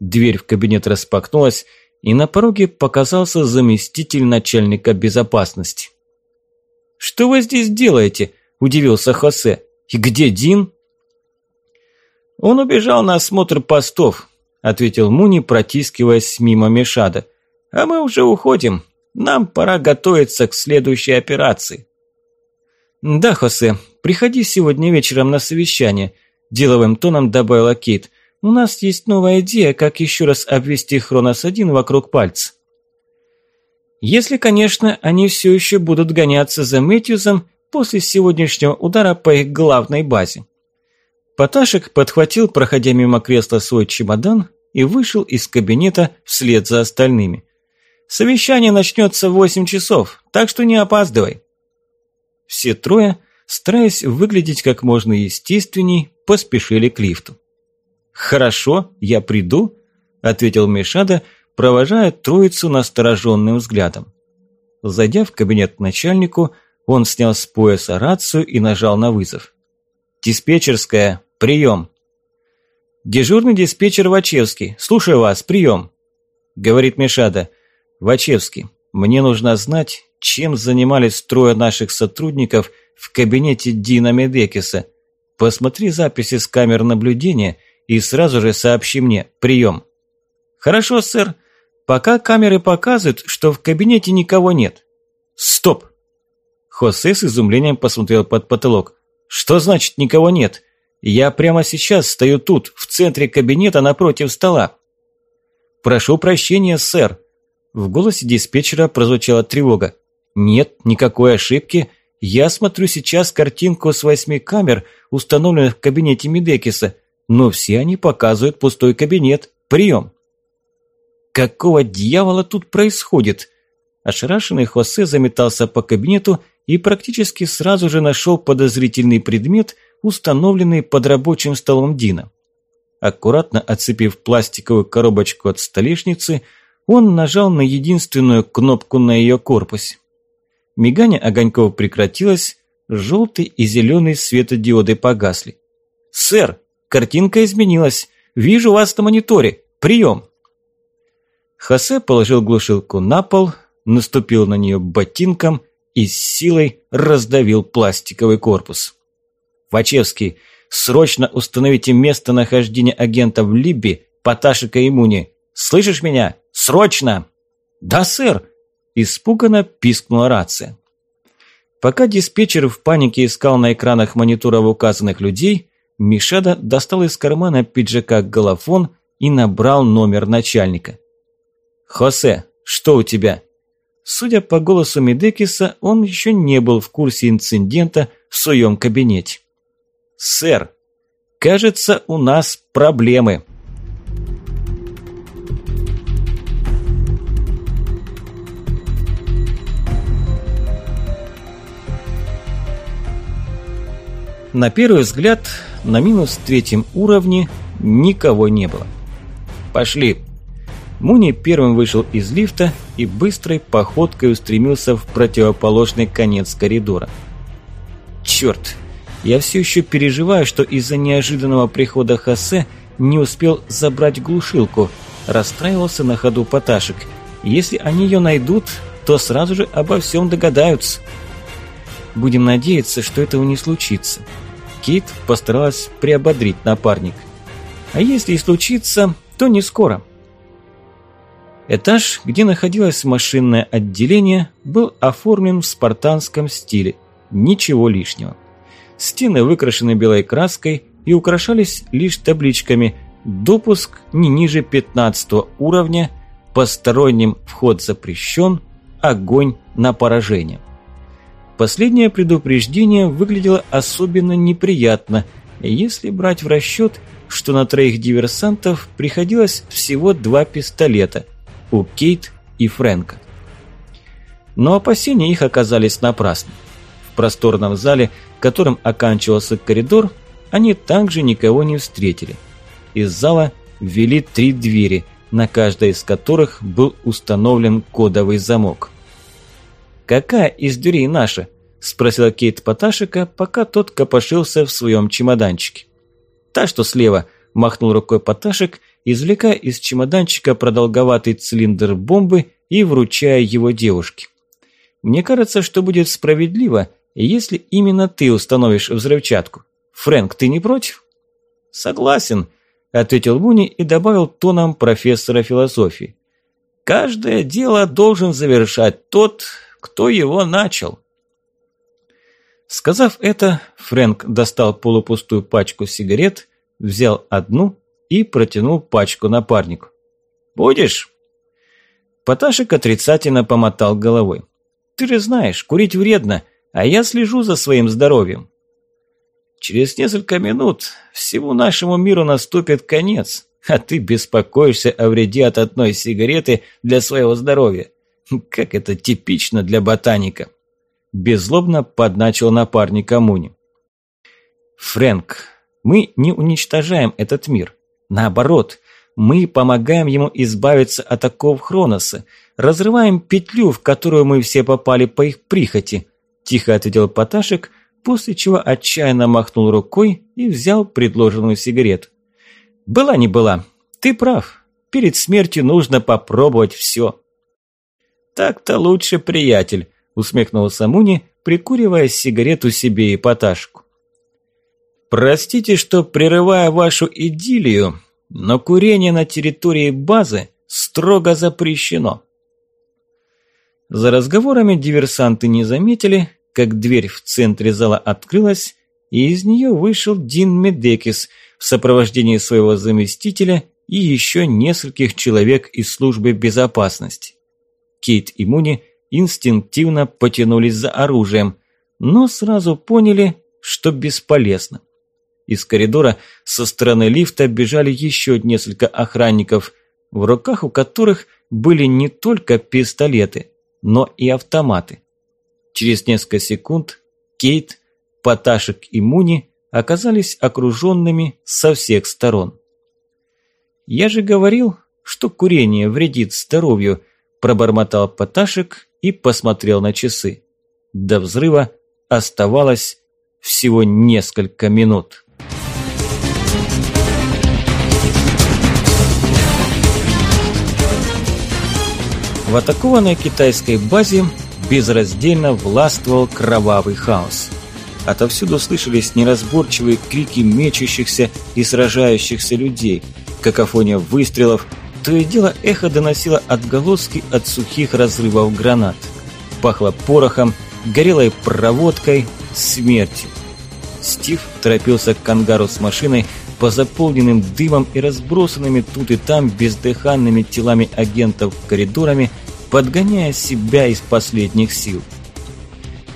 Дверь в кабинет распахнулась, и на пороге показался заместитель начальника безопасности. «Что вы здесь делаете?» – удивился Хосе. «И где Дин?» «Он убежал на осмотр постов», – ответил Муни, протискиваясь мимо Мешада. А мы уже уходим. Нам пора готовиться к следующей операции. Да, Хосе, приходи сегодня вечером на совещание, деловым тоном добавила Кейт. У нас есть новая идея, как еще раз обвести Хронос-1 вокруг пальца. Если, конечно, они все еще будут гоняться за Мэтьюзом после сегодняшнего удара по их главной базе. Поташек подхватил, проходя мимо кресла, свой чемодан и вышел из кабинета вслед за остальными. Совещание начнется в 8 часов, так что не опаздывай. Все трое, стараясь выглядеть как можно естественней, поспешили к лифту. «Хорошо, я приду», – ответил Мишада, провожая троицу настороженным взглядом. Зайдя в кабинет начальнику, он снял с пояса рацию и нажал на вызов. «Диспетчерская, прием!» «Дежурный диспетчер Вачевский, слушаю вас, прием!» Говорит Мишада – Вачевский, мне нужно знать, чем занимались трое наших сотрудников в кабинете Дина Медекиса. Посмотри записи с камер наблюдения и сразу же сообщи мне. Прием. Хорошо, сэр. Пока камеры показывают, что в кабинете никого нет. Стоп. Хосе с изумлением посмотрел под потолок. Что значит никого нет? Я прямо сейчас стою тут, в центре кабинета напротив стола. Прошу прощения, сэр. В голосе диспетчера прозвучала тревога. «Нет никакой ошибки. Я смотрю сейчас картинку с восьми камер, установленных в кабинете Медекиса, но все они показывают пустой кабинет. Прием!» «Какого дьявола тут происходит?» Ошарашенный Хосе заметался по кабинету и практически сразу же нашел подозрительный предмет, установленный под рабочим столом Дина. Аккуратно отцепив пластиковую коробочку от столешницы, он нажал на единственную кнопку на ее корпусе. Мигание огоньков прекратилось, желтый и зеленый светодиоды погасли. «Сэр, картинка изменилась. Вижу вас на мониторе. Прием!» Хосе положил глушилку на пол, наступил на нее ботинком и с силой раздавил пластиковый корпус. «Вачевский, срочно установите местонахождение агента в Либби, Поташика и Муни. Слышишь меня? Срочно!» «Да, сэр!» – испуганно пискнула рация. Пока диспетчер в панике искал на экранах мониторов указанных людей, Мишада достал из кармана пиджака голофон и набрал номер начальника. «Хосе, что у тебя?» Судя по голосу Медекиса, он еще не был в курсе инцидента в своем кабинете. «Сэр, кажется, у нас проблемы». На первый взгляд, на минус третьем уровне никого не было. «Пошли!» Муни первым вышел из лифта и быстрой походкой устремился в противоположный конец коридора. «Черт! Я все еще переживаю, что из-за неожиданного прихода Хосе не успел забрать глушилку», расстраивался на ходу Поташек. «Если они ее найдут, то сразу же обо всем догадаются». Будем надеяться, что этого не случится. Кейт постаралась приободрить напарник. А если и случится, то не скоро. Этаж, где находилось машинное отделение, был оформлен в спартанском стиле. Ничего лишнего. Стены выкрашены белой краской и украшались лишь табличками «Допуск не ниже 15 уровня», «Посторонним вход запрещен», «Огонь на поражение». Последнее предупреждение выглядело особенно неприятно, если брать в расчет, что на троих диверсантов приходилось всего два пистолета – у Кейт и Фрэнка. Но опасения их оказались напрасны. В просторном зале, которым оканчивался коридор, они также никого не встретили. Из зала ввели три двери, на каждой из которых был установлен кодовый замок. «Какая из дверей наша?» – спросила Кейт Поташика, пока тот копошился в своем чемоданчике. «Та, что слева», – махнул рукой Поташек, извлекая из чемоданчика продолговатый цилиндр бомбы и вручая его девушке. «Мне кажется, что будет справедливо, если именно ты установишь взрывчатку. Фрэнк, ты не против?» «Согласен», – ответил Муни и добавил тоном профессора философии. «Каждое дело должен завершать тот, кто его начал. Сказав это, Фрэнк достал полупустую пачку сигарет, взял одну и протянул пачку напарнику. «Будешь?» Поташек отрицательно помотал головой. «Ты же знаешь, курить вредно, а я слежу за своим здоровьем». «Через несколько минут всему нашему миру наступит конец, а ты беспокоишься о вреде от одной сигареты для своего здоровья. Как это типично для ботаника. Беззлобно подначил напарника Муни. Фрэнк, мы не уничтожаем этот мир. Наоборот, мы помогаем ему избавиться от оков Хроноса, разрываем петлю, в которую мы все попали по их прихоти, тихо ответил Поташек, после чего отчаянно махнул рукой и взял предложенную сигарету. Была не была, ты прав, перед смертью нужно попробовать все. «Так-то лучше, приятель», – усмехнулся Муни, прикуривая сигарету себе и поташку. «Простите, что прерываю вашу идиллию, но курение на территории базы строго запрещено». За разговорами диверсанты не заметили, как дверь в центре зала открылась, и из нее вышел Дин Медекис в сопровождении своего заместителя и еще нескольких человек из службы безопасности. Кейт и Муни инстинктивно потянулись за оружием, но сразу поняли, что бесполезно. Из коридора со стороны лифта бежали еще несколько охранников, в руках у которых были не только пистолеты, но и автоматы. Через несколько секунд Кейт, Поташек и Муни оказались окруженными со всех сторон. «Я же говорил, что курение вредит здоровью», пробормотал Поташек и посмотрел на часы. До взрыва оставалось всего несколько минут. В атакованной китайской базе безраздельно властвовал кровавый хаос. Отовсюду слышались неразборчивые крики мечущихся и сражающихся людей, какофония выстрелов, то и дело эхо доносило отголоски от сухих разрывов гранат. Пахло порохом, горелой проводкой, смертью. Стив торопился к ангару с машиной по заполненным дымом и разбросанными тут и там бездыханными телами агентов коридорами, подгоняя себя из последних сил.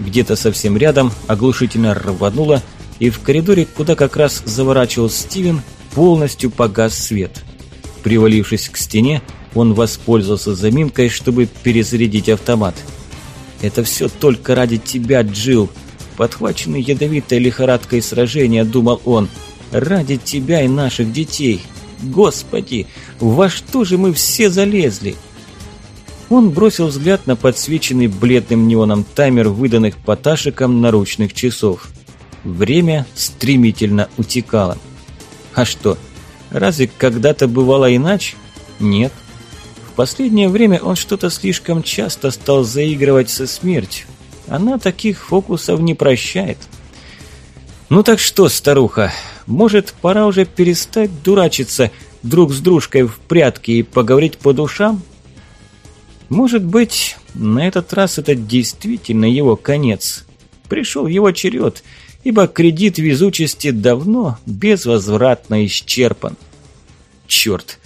Где-то совсем рядом оглушительно рвануло, и в коридоре, куда как раз заворачивал Стивен, полностью погас свет – Привалившись к стене, он воспользовался заминкой, чтобы перезарядить автомат. «Это все только ради тебя, Джилл!» Подхваченный ядовитой лихорадкой сражения, думал он. «Ради тебя и наших детей! Господи, во что же мы все залезли?» Он бросил взгляд на подсвеченный бледным неоном таймер выданных поташиком наручных часов. Время стремительно утекало. А что, Разве когда-то бывало иначе? Нет. В последнее время он что-то слишком часто стал заигрывать со смертью. Она таких фокусов не прощает. Ну так что, старуха, может, пора уже перестать дурачиться друг с дружкой в прятки и поговорить по душам? Может быть, на этот раз это действительно его конец. Пришел его черед, ибо кредит везучести давно безвозвратно исчерпан. Черт,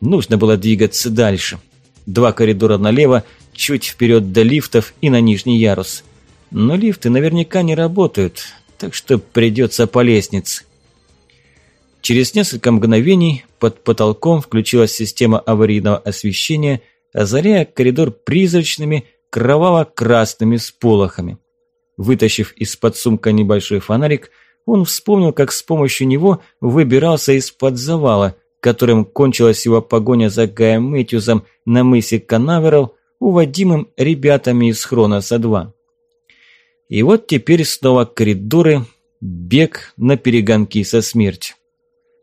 нужно было двигаться дальше. Два коридора налево, чуть вперед до лифтов и на нижний ярус. Но лифты наверняка не работают, так что придется по лестнице. Через несколько мгновений под потолком включилась система аварийного освещения, озаряя коридор призрачными кроваво-красными сполохами. Вытащив из-под сумка небольшой фонарик, он вспомнил, как с помощью него выбирался из-под завала, которым кончилась его погоня за Гаем Мэтьюзом на мысе Канаверал, уводимым ребятами из Хроноса-2. И вот теперь снова коридоры, бег на перегонки со смертью.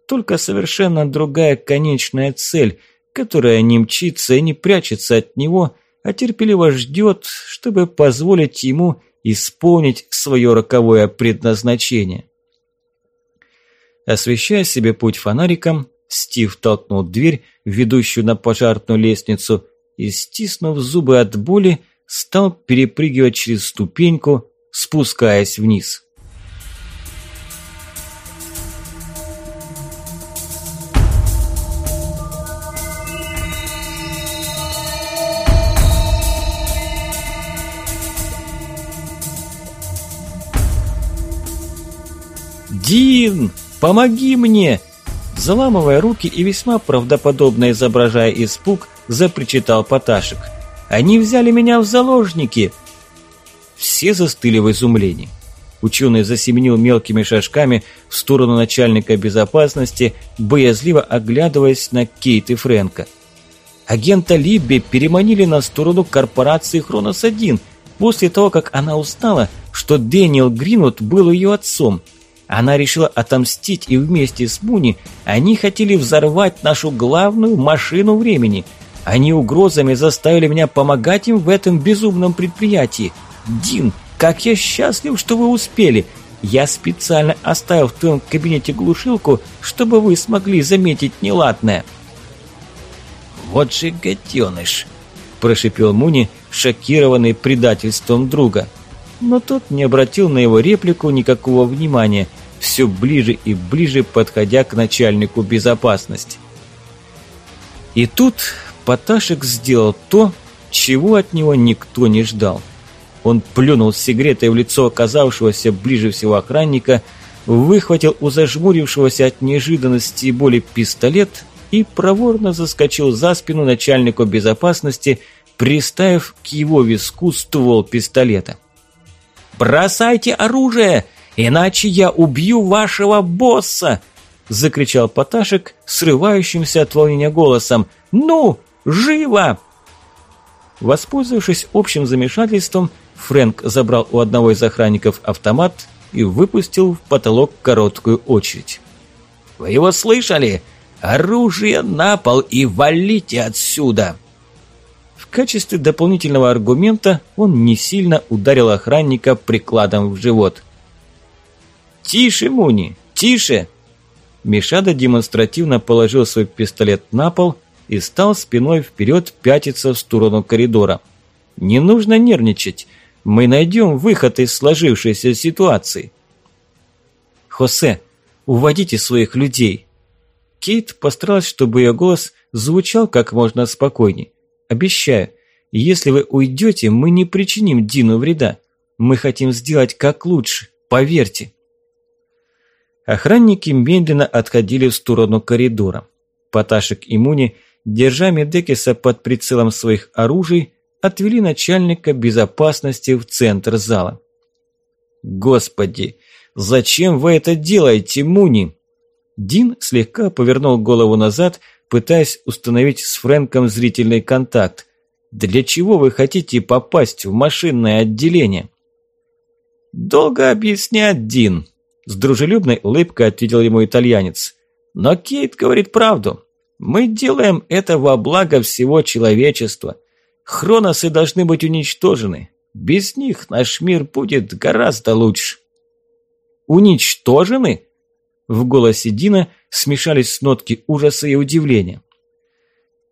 Только совершенно другая конечная цель, которая не мчится и не прячется от него, а терпеливо ждет, чтобы позволить ему исполнить свое роковое предназначение. Освещая себе путь фонариком, Стив толкнул дверь, ведущую на пожарную лестницу, и, стиснув зубы от боли, стал перепрыгивать через ступеньку, спускаясь вниз. «Дин, помоги мне!» Заламывая руки и весьма правдоподобно изображая испуг, запричитал Поташек. «Они взяли меня в заложники!» Все застыли в изумлении. Ученый засеменил мелкими шажками в сторону начальника безопасности, боязливо оглядываясь на Кейт и Фрэнка. Агента Либби переманили на сторону корпорации «Хронос-1» после того, как она узнала, что Дэниел Гринвуд был ее отцом – она решила отомстить, и вместе с Муни они хотели взорвать нашу главную машину времени. Они угрозами заставили меня помогать им в этом безумном предприятии. Дин, как я счастлив, что вы успели. Я специально оставил в твоем кабинете глушилку, чтобы вы смогли заметить неладное. Вот же гаденыш, прошипел Муни, шокированный предательством друга но тот не обратил на его реплику никакого внимания, все ближе и ближе подходя к начальнику безопасности. И тут Поташек сделал то, чего от него никто не ждал. Он плюнул сигаретой в лицо оказавшегося ближе всего охранника, выхватил у зажмурившегося от неожиданности и боли пистолет и проворно заскочил за спину начальнику безопасности, приставив к его виску ствол пистолета. «Бросайте оружие, иначе я убью вашего босса!» Закричал Поташек, срывающимся от волнения голосом. «Ну, живо!» Воспользовавшись общим замешательством, Фрэнк забрал у одного из охранников автомат и выпустил в потолок короткую очередь. «Вы его слышали? Оружие на пол и валите отсюда!» Качестве дополнительного аргумента он не сильно ударил охранника прикладом в живот. «Тише, Муни, тише!» Мишада демонстративно положил свой пистолет на пол и стал спиной вперед пятиться в сторону коридора. «Не нужно нервничать. Мы найдем выход из сложившейся ситуации». «Хосе, уводите своих людей». Кейт постаралась, чтобы ее голос звучал как можно спокойнее. Обещаю, если вы уйдете, мы не причиним Дину вреда. Мы хотим сделать как лучше, поверьте. Охранники медленно отходили в сторону коридора. Поташек и Муни, держа Медекиса под прицелом своих оружий, отвели начальника безопасности в центр зала. «Господи, зачем вы это делаете, Муни?» Дин слегка повернул голову назад, пытаясь установить с Фрэнком зрительный контакт. «Для чего вы хотите попасть в машинное отделение?» «Долго объяснять, Дин», – с дружелюбной улыбкой ответил ему итальянец. «Но Кейт говорит правду. Мы делаем это во благо всего человечества. Хроносы должны быть уничтожены. Без них наш мир будет гораздо лучше. Уничтожены? В голосе Дина смешались нотки ужаса и удивления.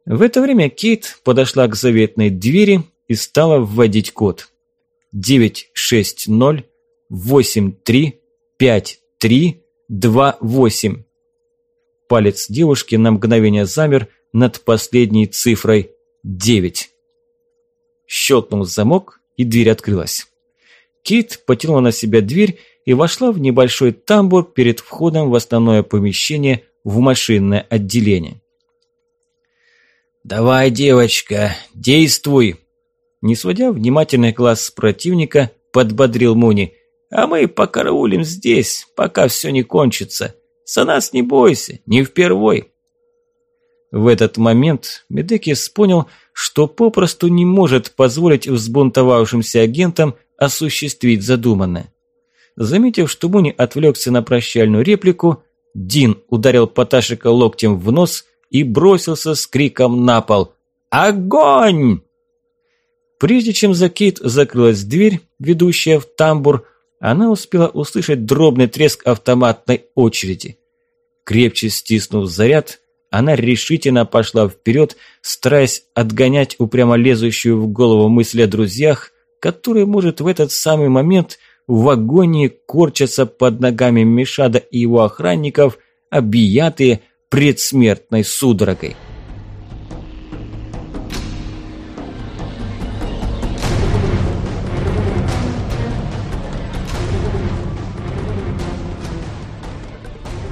В это время Кейт подошла к заветной двери и стала вводить код. 960 83 53 28. Палец девушки на мгновение замер над последней цифрой 9. Щелкнул замок, и дверь открылась. Кейт потянула на себя дверь и вошла в небольшой тамбур перед входом в основное помещение в машинное отделение. «Давай, девочка, действуй!» Не сводя внимательный глаз с противника, подбодрил Муни. «А мы покараулим здесь, пока все не кончится. За нас не бойся, не впервой!» В этот момент Медекис понял, что попросту не может позволить взбунтовавшимся агентам осуществить задуманное. Заметив, что Муни отвлекся на прощальную реплику, Дин ударил Поташика локтем в нос и бросился с криком на пол. «Огонь!» Прежде чем за Кейт закрылась дверь, ведущая в тамбур, она успела услышать дробный треск автоматной очереди. Крепче стиснув заряд, она решительно пошла вперед, стараясь отгонять упрямо лезущую в голову мысль о друзьях, которые, может, в этот самый момент в агонии корчатся под ногами Мишада и его охранников, объятые предсмертной судорогой.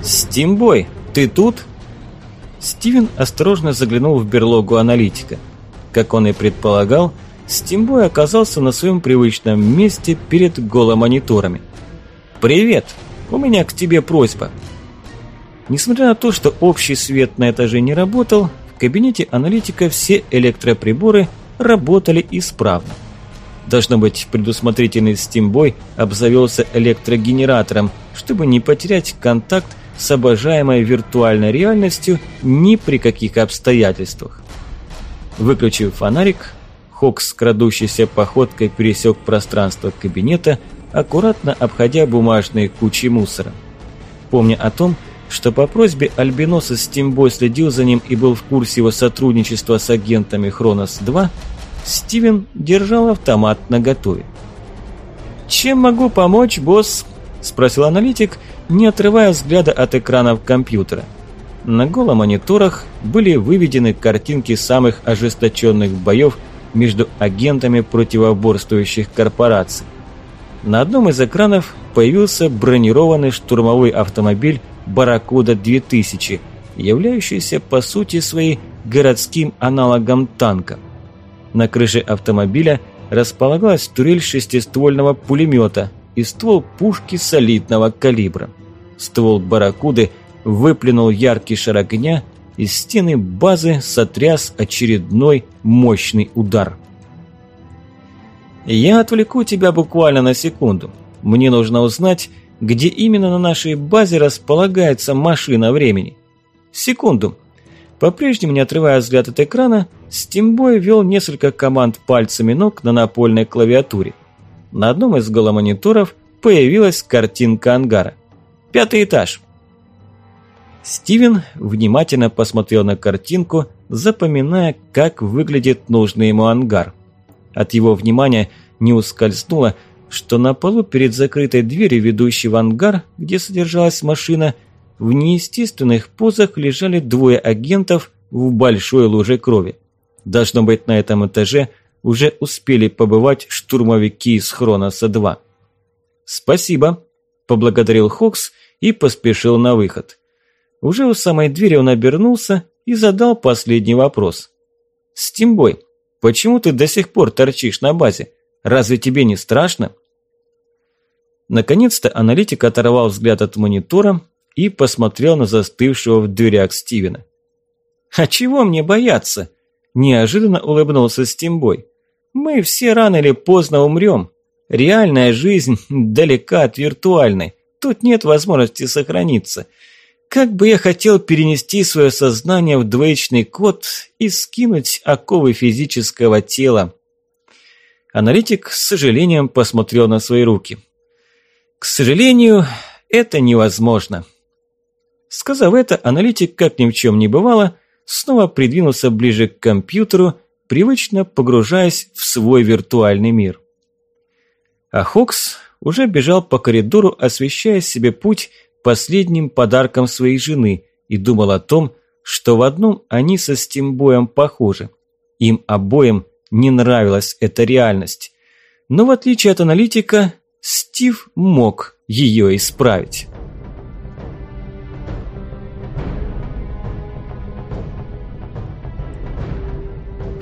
«Стимбой, ты тут?» Стивен осторожно заглянул в берлогу аналитика. Как он и предполагал, Стимбой оказался на своем привычном месте перед голомониторами. «Привет! У меня к тебе просьба». Несмотря на то, что общий свет на этаже не работал, в кабинете аналитика все электроприборы работали исправно. Должно быть, предусмотрительный Стимбой обзавелся электрогенератором, чтобы не потерять контакт с обожаемой виртуальной реальностью ни при каких обстоятельствах. Выключив фонарик, Хокс, крадущейся походкой, пересек пространство кабинета, аккуратно обходя бумажные кучи мусора. Помня о том, что по просьбе Альбиноса Стимбой следил за ним и был в курсе его сотрудничества с агентами Хронос-2, Стивен держал автомат наготове. «Чем могу помочь, босс?» – спросил аналитик – не отрывая взгляда от экранов компьютера. На голомониторах были выведены картинки самых ожесточенных боев между агентами противоборствующих корпораций. На одном из экранов появился бронированный штурмовой автомобиль «Барракуда-2000», являющийся по сути своей городским аналогом танка. На крыше автомобиля располагалась турель шестиствольного пулемета и ствол пушки солидного калибра. Ствол барракуды выплюнул яркий шар огня, и стены базы сотряс очередной мощный удар. «Я отвлеку тебя буквально на секунду. Мне нужно узнать, где именно на нашей базе располагается машина времени. Секунду». По-прежнему, не отрывая взгляд от экрана, Стимбой ввел несколько команд пальцами ног на напольной клавиатуре. На одном из голомониторов появилась картинка ангара. Пятый этаж». Стивен внимательно посмотрел на картинку, запоминая, как выглядит нужный ему ангар. От его внимания не ускользнуло, что на полу перед закрытой дверью, ведущей в ангар, где содержалась машина, в неестественных позах лежали двое агентов в большой луже крови. Должно быть, на этом этаже уже успели побывать штурмовики из Хроноса-2. «Спасибо», – поблагодарил Хокс и поспешил на выход. Уже у самой двери он обернулся и задал последний вопрос. «Стимбой, почему ты до сих пор торчишь на базе? Разве тебе не страшно?» Наконец-то аналитик оторвал взгляд от монитора и посмотрел на застывшего в дверях Стивена. «А чего мне бояться?» – неожиданно улыбнулся Стимбой. «Мы все рано или поздно умрем. Реальная жизнь далека от виртуальной. Тут нет возможности сохраниться. Как бы я хотел перенести свое сознание в двоичный код и скинуть оковы физического тела. Аналитик с сожалением посмотрел на свои руки. К сожалению, это невозможно. Сказав это, аналитик, как ни в чем не бывало, снова придвинулся ближе к компьютеру, привычно погружаясь в свой виртуальный мир. А Хокс уже бежал по коридору, освещая себе путь последним подарком своей жены и думал о том, что в одном они со Стимбоем похожи. Им обоим не нравилась эта реальность. Но в отличие от аналитика, Стив мог ее исправить.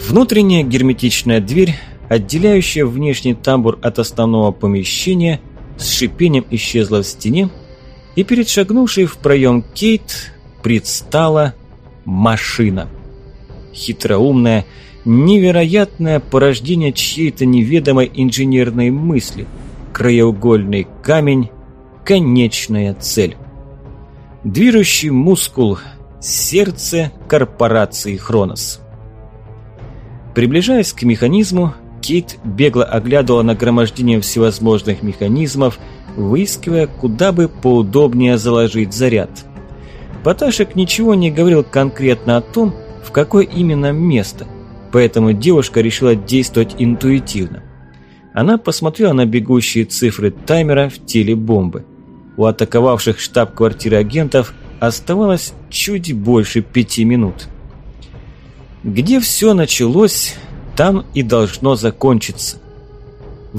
Внутренняя герметичная дверь, отделяющая внешний тамбур от основного помещения, с шипением исчезла в стене, и перед шагнувшей в проем Кейт предстала машина. Хитроумная, невероятное порождение чьей-то неведомой инженерной мысли, краеугольный камень, конечная цель. Движущий мускул, сердце корпорации Хронос. Приближаясь к механизму, Кит бегло оглядывала нагромождение всевозможных механизмов, выискивая, куда бы поудобнее заложить заряд. Поташек ничего не говорил конкретно о том, в какое именно место, поэтому девушка решила действовать интуитивно. Она посмотрела на бегущие цифры таймера в теле бомбы. У атаковавших штаб-квартиры агентов оставалось чуть больше пяти минут. Где все началось, там и должно закончиться.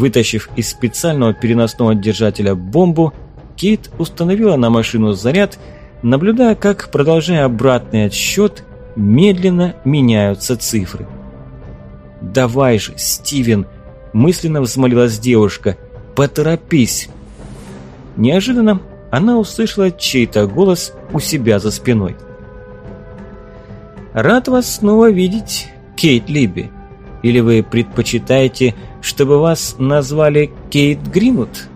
Вытащив из специального переносного держателя бомбу, Кейт установила на машину заряд, наблюдая, как, продолжая обратный отсчет, медленно меняются цифры. «Давай же, Стивен!» – мысленно взмолилась девушка. «Поторопись!» Неожиданно она услышала чей-то голос у себя за спиной. «Рад вас снова видеть, Кейт Либи. Или вы предпочитаете, чтобы вас назвали Кейт Гринвуд?»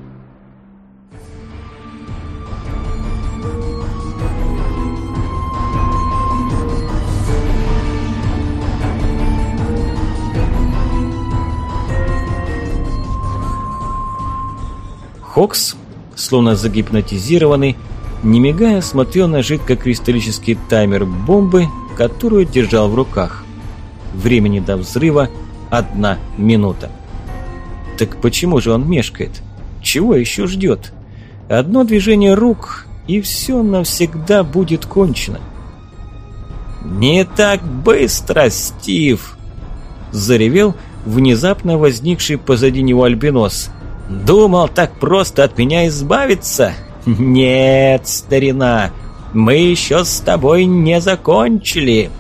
Хокс, словно загипнотизированный, не мигая, смотрел на жидкокристаллический таймер бомбы, которую держал в руках. Времени до взрыва одна минута. Так почему же он мешкает? Чего еще ждет? Одно движение рук, и все навсегда будет кончено. «Не так быстро, Стив!» Заревел внезапно возникший позади него альбинос. «Думал так просто от меня избавиться? Нет, старина, мы еще с тобой не закончили!»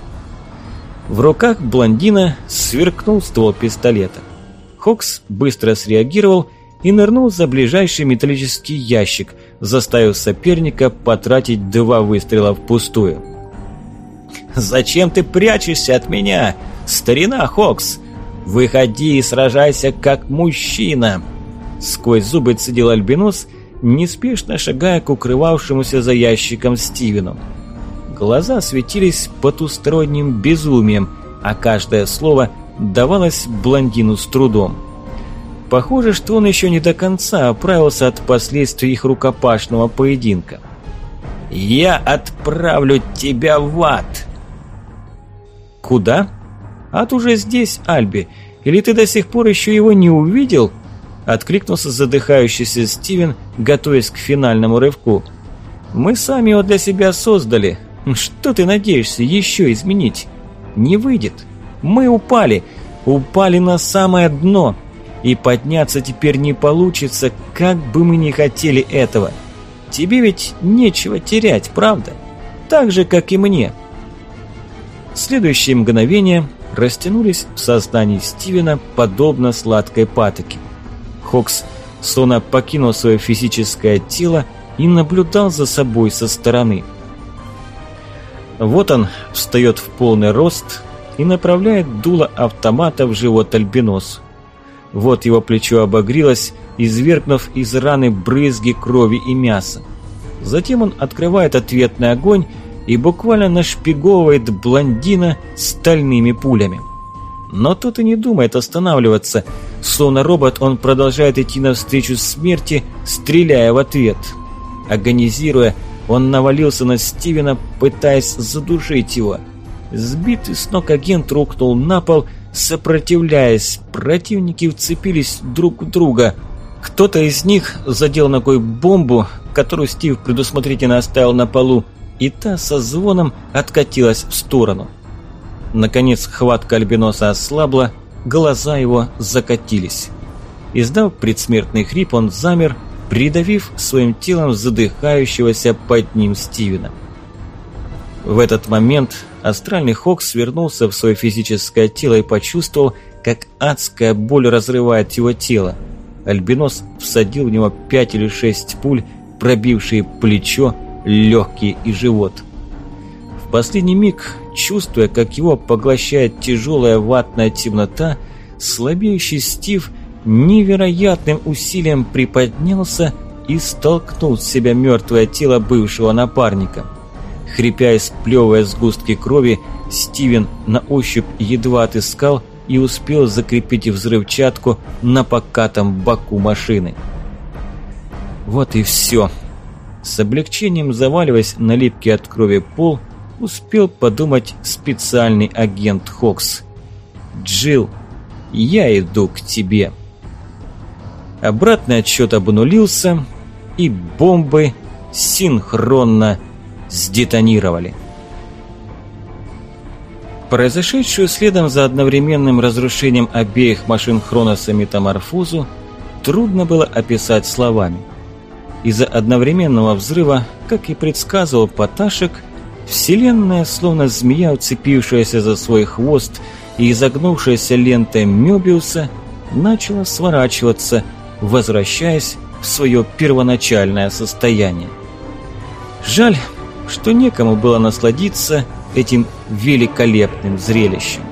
В руках блондина сверкнул ствол пистолета. Хокс быстро среагировал и нырнул за ближайший металлический ящик, заставив соперника потратить два выстрела впустую. «Зачем ты прячешься от меня, старина Хокс? Выходи и сражайся как мужчина!» Сквозь зубы цедил Альбинос, неспешно шагая к укрывавшемуся за ящиком Стивену. Глаза светились потусторонним безумием, а каждое слово давалось блондину с трудом. Похоже, что он еще не до конца оправился от последствий их рукопашного поединка. «Я отправлю тебя в ад!» «Куда?» «Ад уже здесь, Альби. Или ты до сих пор еще его не увидел?» Откликнулся задыхающийся Стивен, готовясь к финальному рывку. «Мы сами его для себя создали. Что ты надеешься еще изменить? Не выйдет. Мы упали. Упали на самое дно. И подняться теперь не получится, как бы мы ни хотели этого. Тебе ведь нечего терять, правда? Так же, как и мне». Следующие мгновения растянулись в сознании Стивена подобно сладкой патоке. Хокс Сона покинул свое физическое тело и наблюдал за собой со стороны. Вот он встает в полный рост и направляет дуло автомата в живот Альбинос. Вот его плечо обогрелось, извергнув из раны брызги крови и мяса. Затем он открывает ответный огонь и буквально нашпиговывает блондина стальными пулями. Но тот и не думает останавливаться. Словно робот, он продолжает идти навстречу смерти, стреляя в ответ. Агонизируя, он навалился на Стивена, пытаясь задушить его. Сбитый с ног агент рухнул на пол, сопротивляясь. Противники вцепились друг в друга. Кто-то из них задел ногой бомбу, которую Стив предусмотрительно оставил на полу, и та со звоном откатилась в сторону. Наконец хватка альбиноса ослабла, глаза его закатились. Издав предсмертный хрип, он замер, придавив своим телом задыхающегося под ним Стивена. В этот момент астральный Хокс свернулся в свое физическое тело и почувствовал, как адская боль разрывает его тело. Альбинос всадил в него пять или шесть пуль, пробившие плечо, легкие и живот. В последний миг, чувствуя, как его поглощает тяжелая ватная темнота, слабеющий Стив невероятным усилием приподнялся и столкнул с себя мертвое тело бывшего напарника. Хрипя и сплевывая сгустки крови, Стивен на ощупь едва отыскал и успел закрепить взрывчатку на покатом боку машины. Вот и все. С облегчением заваливаясь на липкий от крови пол, успел подумать специальный агент Хокс. «Джилл, я иду к тебе». Обратный отсчет обнулился, и бомбы синхронно сдетонировали. Произошедшую следом за одновременным разрушением обеих машин Хроноса метаморфозу трудно было описать словами. Из-за одновременного взрыва, как и предсказывал Поташек, Вселенная, словно змея, уцепившаяся за свой хвост и изогнувшаяся лентой Мёбиуса, начала сворачиваться, возвращаясь в свое первоначальное состояние. Жаль, что некому было насладиться этим великолепным зрелищем.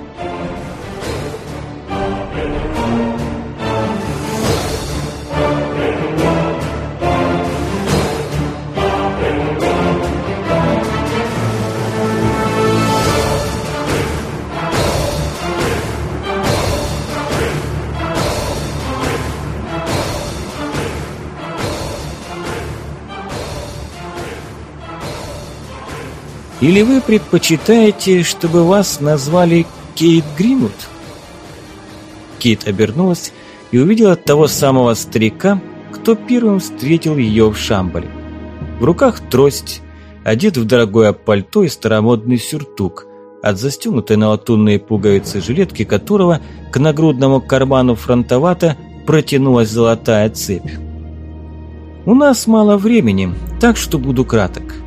Или вы предпочитаете, чтобы вас назвали Кейт Гринвуд? Кейт обернулась и увидела того самого старика, кто первым встретил ее в Шамбале. В руках трость, одет в дорогое пальто и старомодный сюртук, от застегнутой на латунные пуговицы жилетки которого к нагрудному карману фронтовато протянулась золотая цепь. «У нас мало времени, так что буду краток.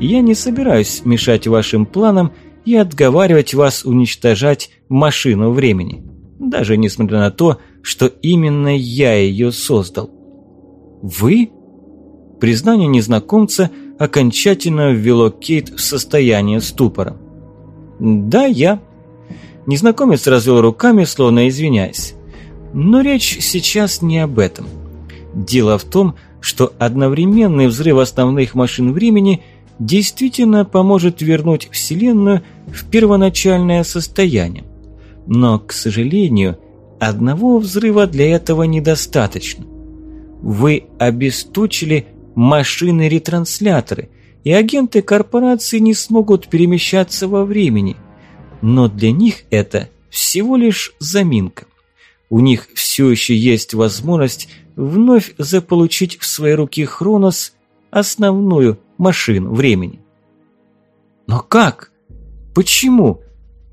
Я не собираюсь мешать вашим планам и отговаривать вас уничтожать машину времени, даже несмотря на то, что именно я ее создал. Вы? Признание незнакомца окончательно ввело Кейт в состояние ступора. Да, я. Незнакомец развел руками, словно извиняясь. Но речь сейчас не об этом. Дело в том, что одновременный взрыв основных машин времени – действительно поможет вернуть Вселенную в первоначальное состояние. Но, к сожалению, одного взрыва для этого недостаточно. Вы обесточили машины-ретрансляторы, и агенты корпорации не смогут перемещаться во времени. Но для них это всего лишь заминка. У них все еще есть возможность вновь заполучить в свои руки Хронос, основную машину времени. Но как? Почему?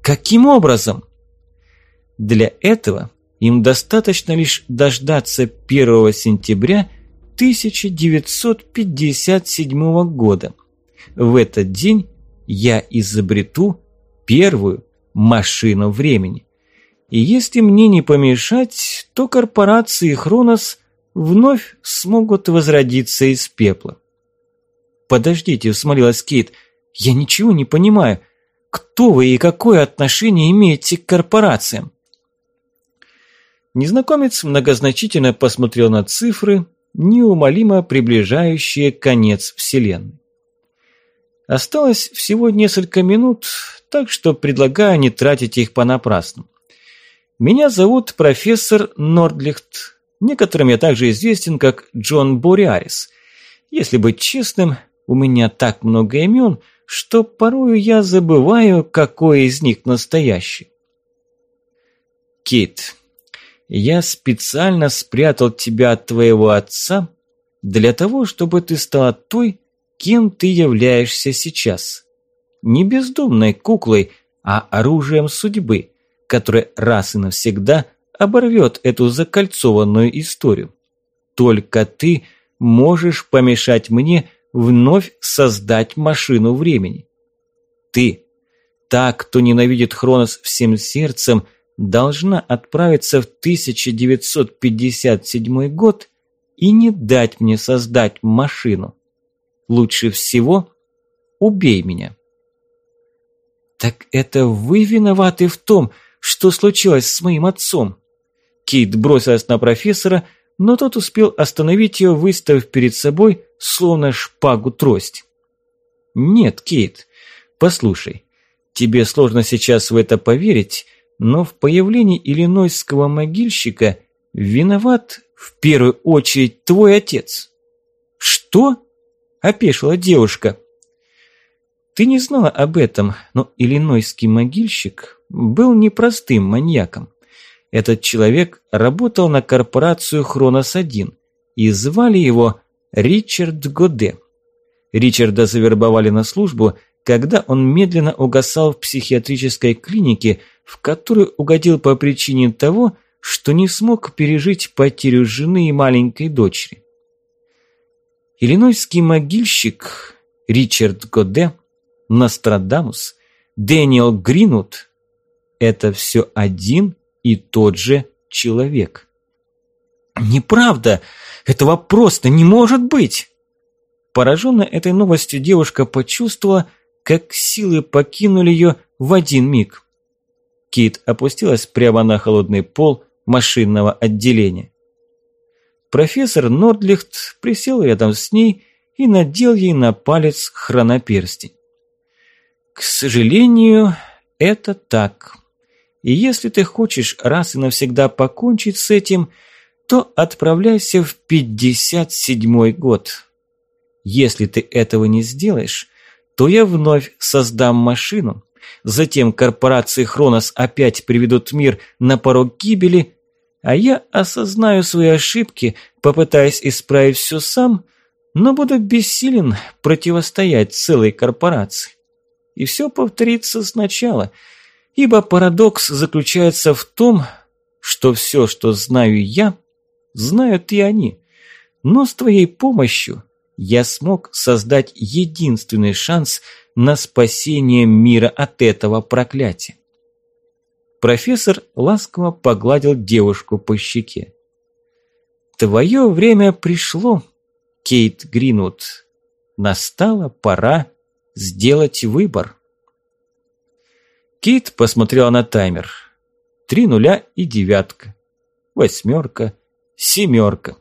Каким образом? Для этого им достаточно лишь дождаться 1 сентября 1957 года. В этот день я изобрету первую машину времени. И если мне не помешать, то корпорации Хронос вновь смогут возродиться из пепла. «Подождите», – взмолилась Кейт, – «я ничего не понимаю. Кто вы и какое отношение имеете к корпорациям?» Незнакомец многозначительно посмотрел на цифры, неумолимо приближающие конец Вселенной. Осталось всего несколько минут, так что предлагаю не тратить их понапрасну. Меня зовут профессор Нордлихт. Некоторым я также известен как Джон Бориарис. Если быть честным, у меня так много имен, что порою я забываю, какой из них настоящий. Кит, я специально спрятал тебя от твоего отца для того, чтобы ты стала той, кем ты являешься сейчас. Не бездомной куклой, а оружием судьбы, которое раз и навсегда оборвет эту закольцованную историю. Только ты можешь помешать мне вновь создать машину времени. Ты, та, кто ненавидит Хронос всем сердцем, должна отправиться в 1957 год и не дать мне создать машину. Лучше всего убей меня. Так это вы виноваты в том, что случилось с моим отцом? Кейт бросилась на профессора, но тот успел остановить ее, выставив перед собой словно шпагу трость. Нет, Кейт, послушай, тебе сложно сейчас в это поверить, но в появлении иллинойского могильщика виноват в первую очередь твой отец. Что? Опешила девушка. Ты не знала об этом, но иллинойский могильщик был непростым маньяком. Этот человек работал на корпорацию «Хронос-1» и звали его Ричард Годе. Ричарда завербовали на службу, когда он медленно угасал в психиатрической клинике, в которую угодил по причине того, что не смог пережить потерю жены и маленькой дочери. Иллинойский могильщик Ричард Годе, Нострадамус, Дэниел Гринвуд – это все один и тот же человек. «Неправда! Этого просто не может быть!» Пораженная этой новостью девушка почувствовала, как силы покинули ее в один миг. Кит опустилась прямо на холодный пол машинного отделения. Профессор Нордлихт присел рядом с ней и надел ей на палец хроноперстень. К сожалению, это так. И если ты хочешь раз и навсегда покончить с этим, то отправляйся в 57-й год. Если ты этого не сделаешь, то я вновь создам машину, затем корпорации Хронос опять приведут мир на порог гибели, а я осознаю свои ошибки, попытаясь исправить все сам, но буду бессилен противостоять целой корпорации. И все повторится сначала, ибо парадокс заключается в том, что все, что знаю я, знают и они, но с твоей помощью я смог создать единственный шанс на спасение мира от этого проклятия. Профессор ласково погладил девушку по щеке. «Твое время пришло, Кейт Гринвуд. Настала пора сделать выбор». Кейт посмотрела на таймер. Три нуля и девятка. Восьмерка, семерка.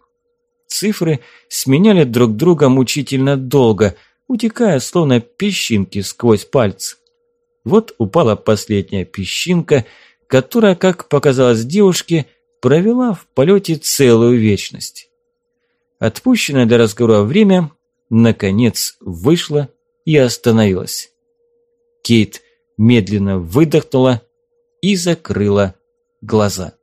Цифры сменяли друг друга мучительно долго, утекая словно песчинки сквозь пальцы. Вот упала последняя песчинка, которая, как показалось девушке, провела в полете целую вечность. Отпущенное для разговора время, наконец, вышло и остановилось. Кейт медленно выдохнула и закрыла глаза.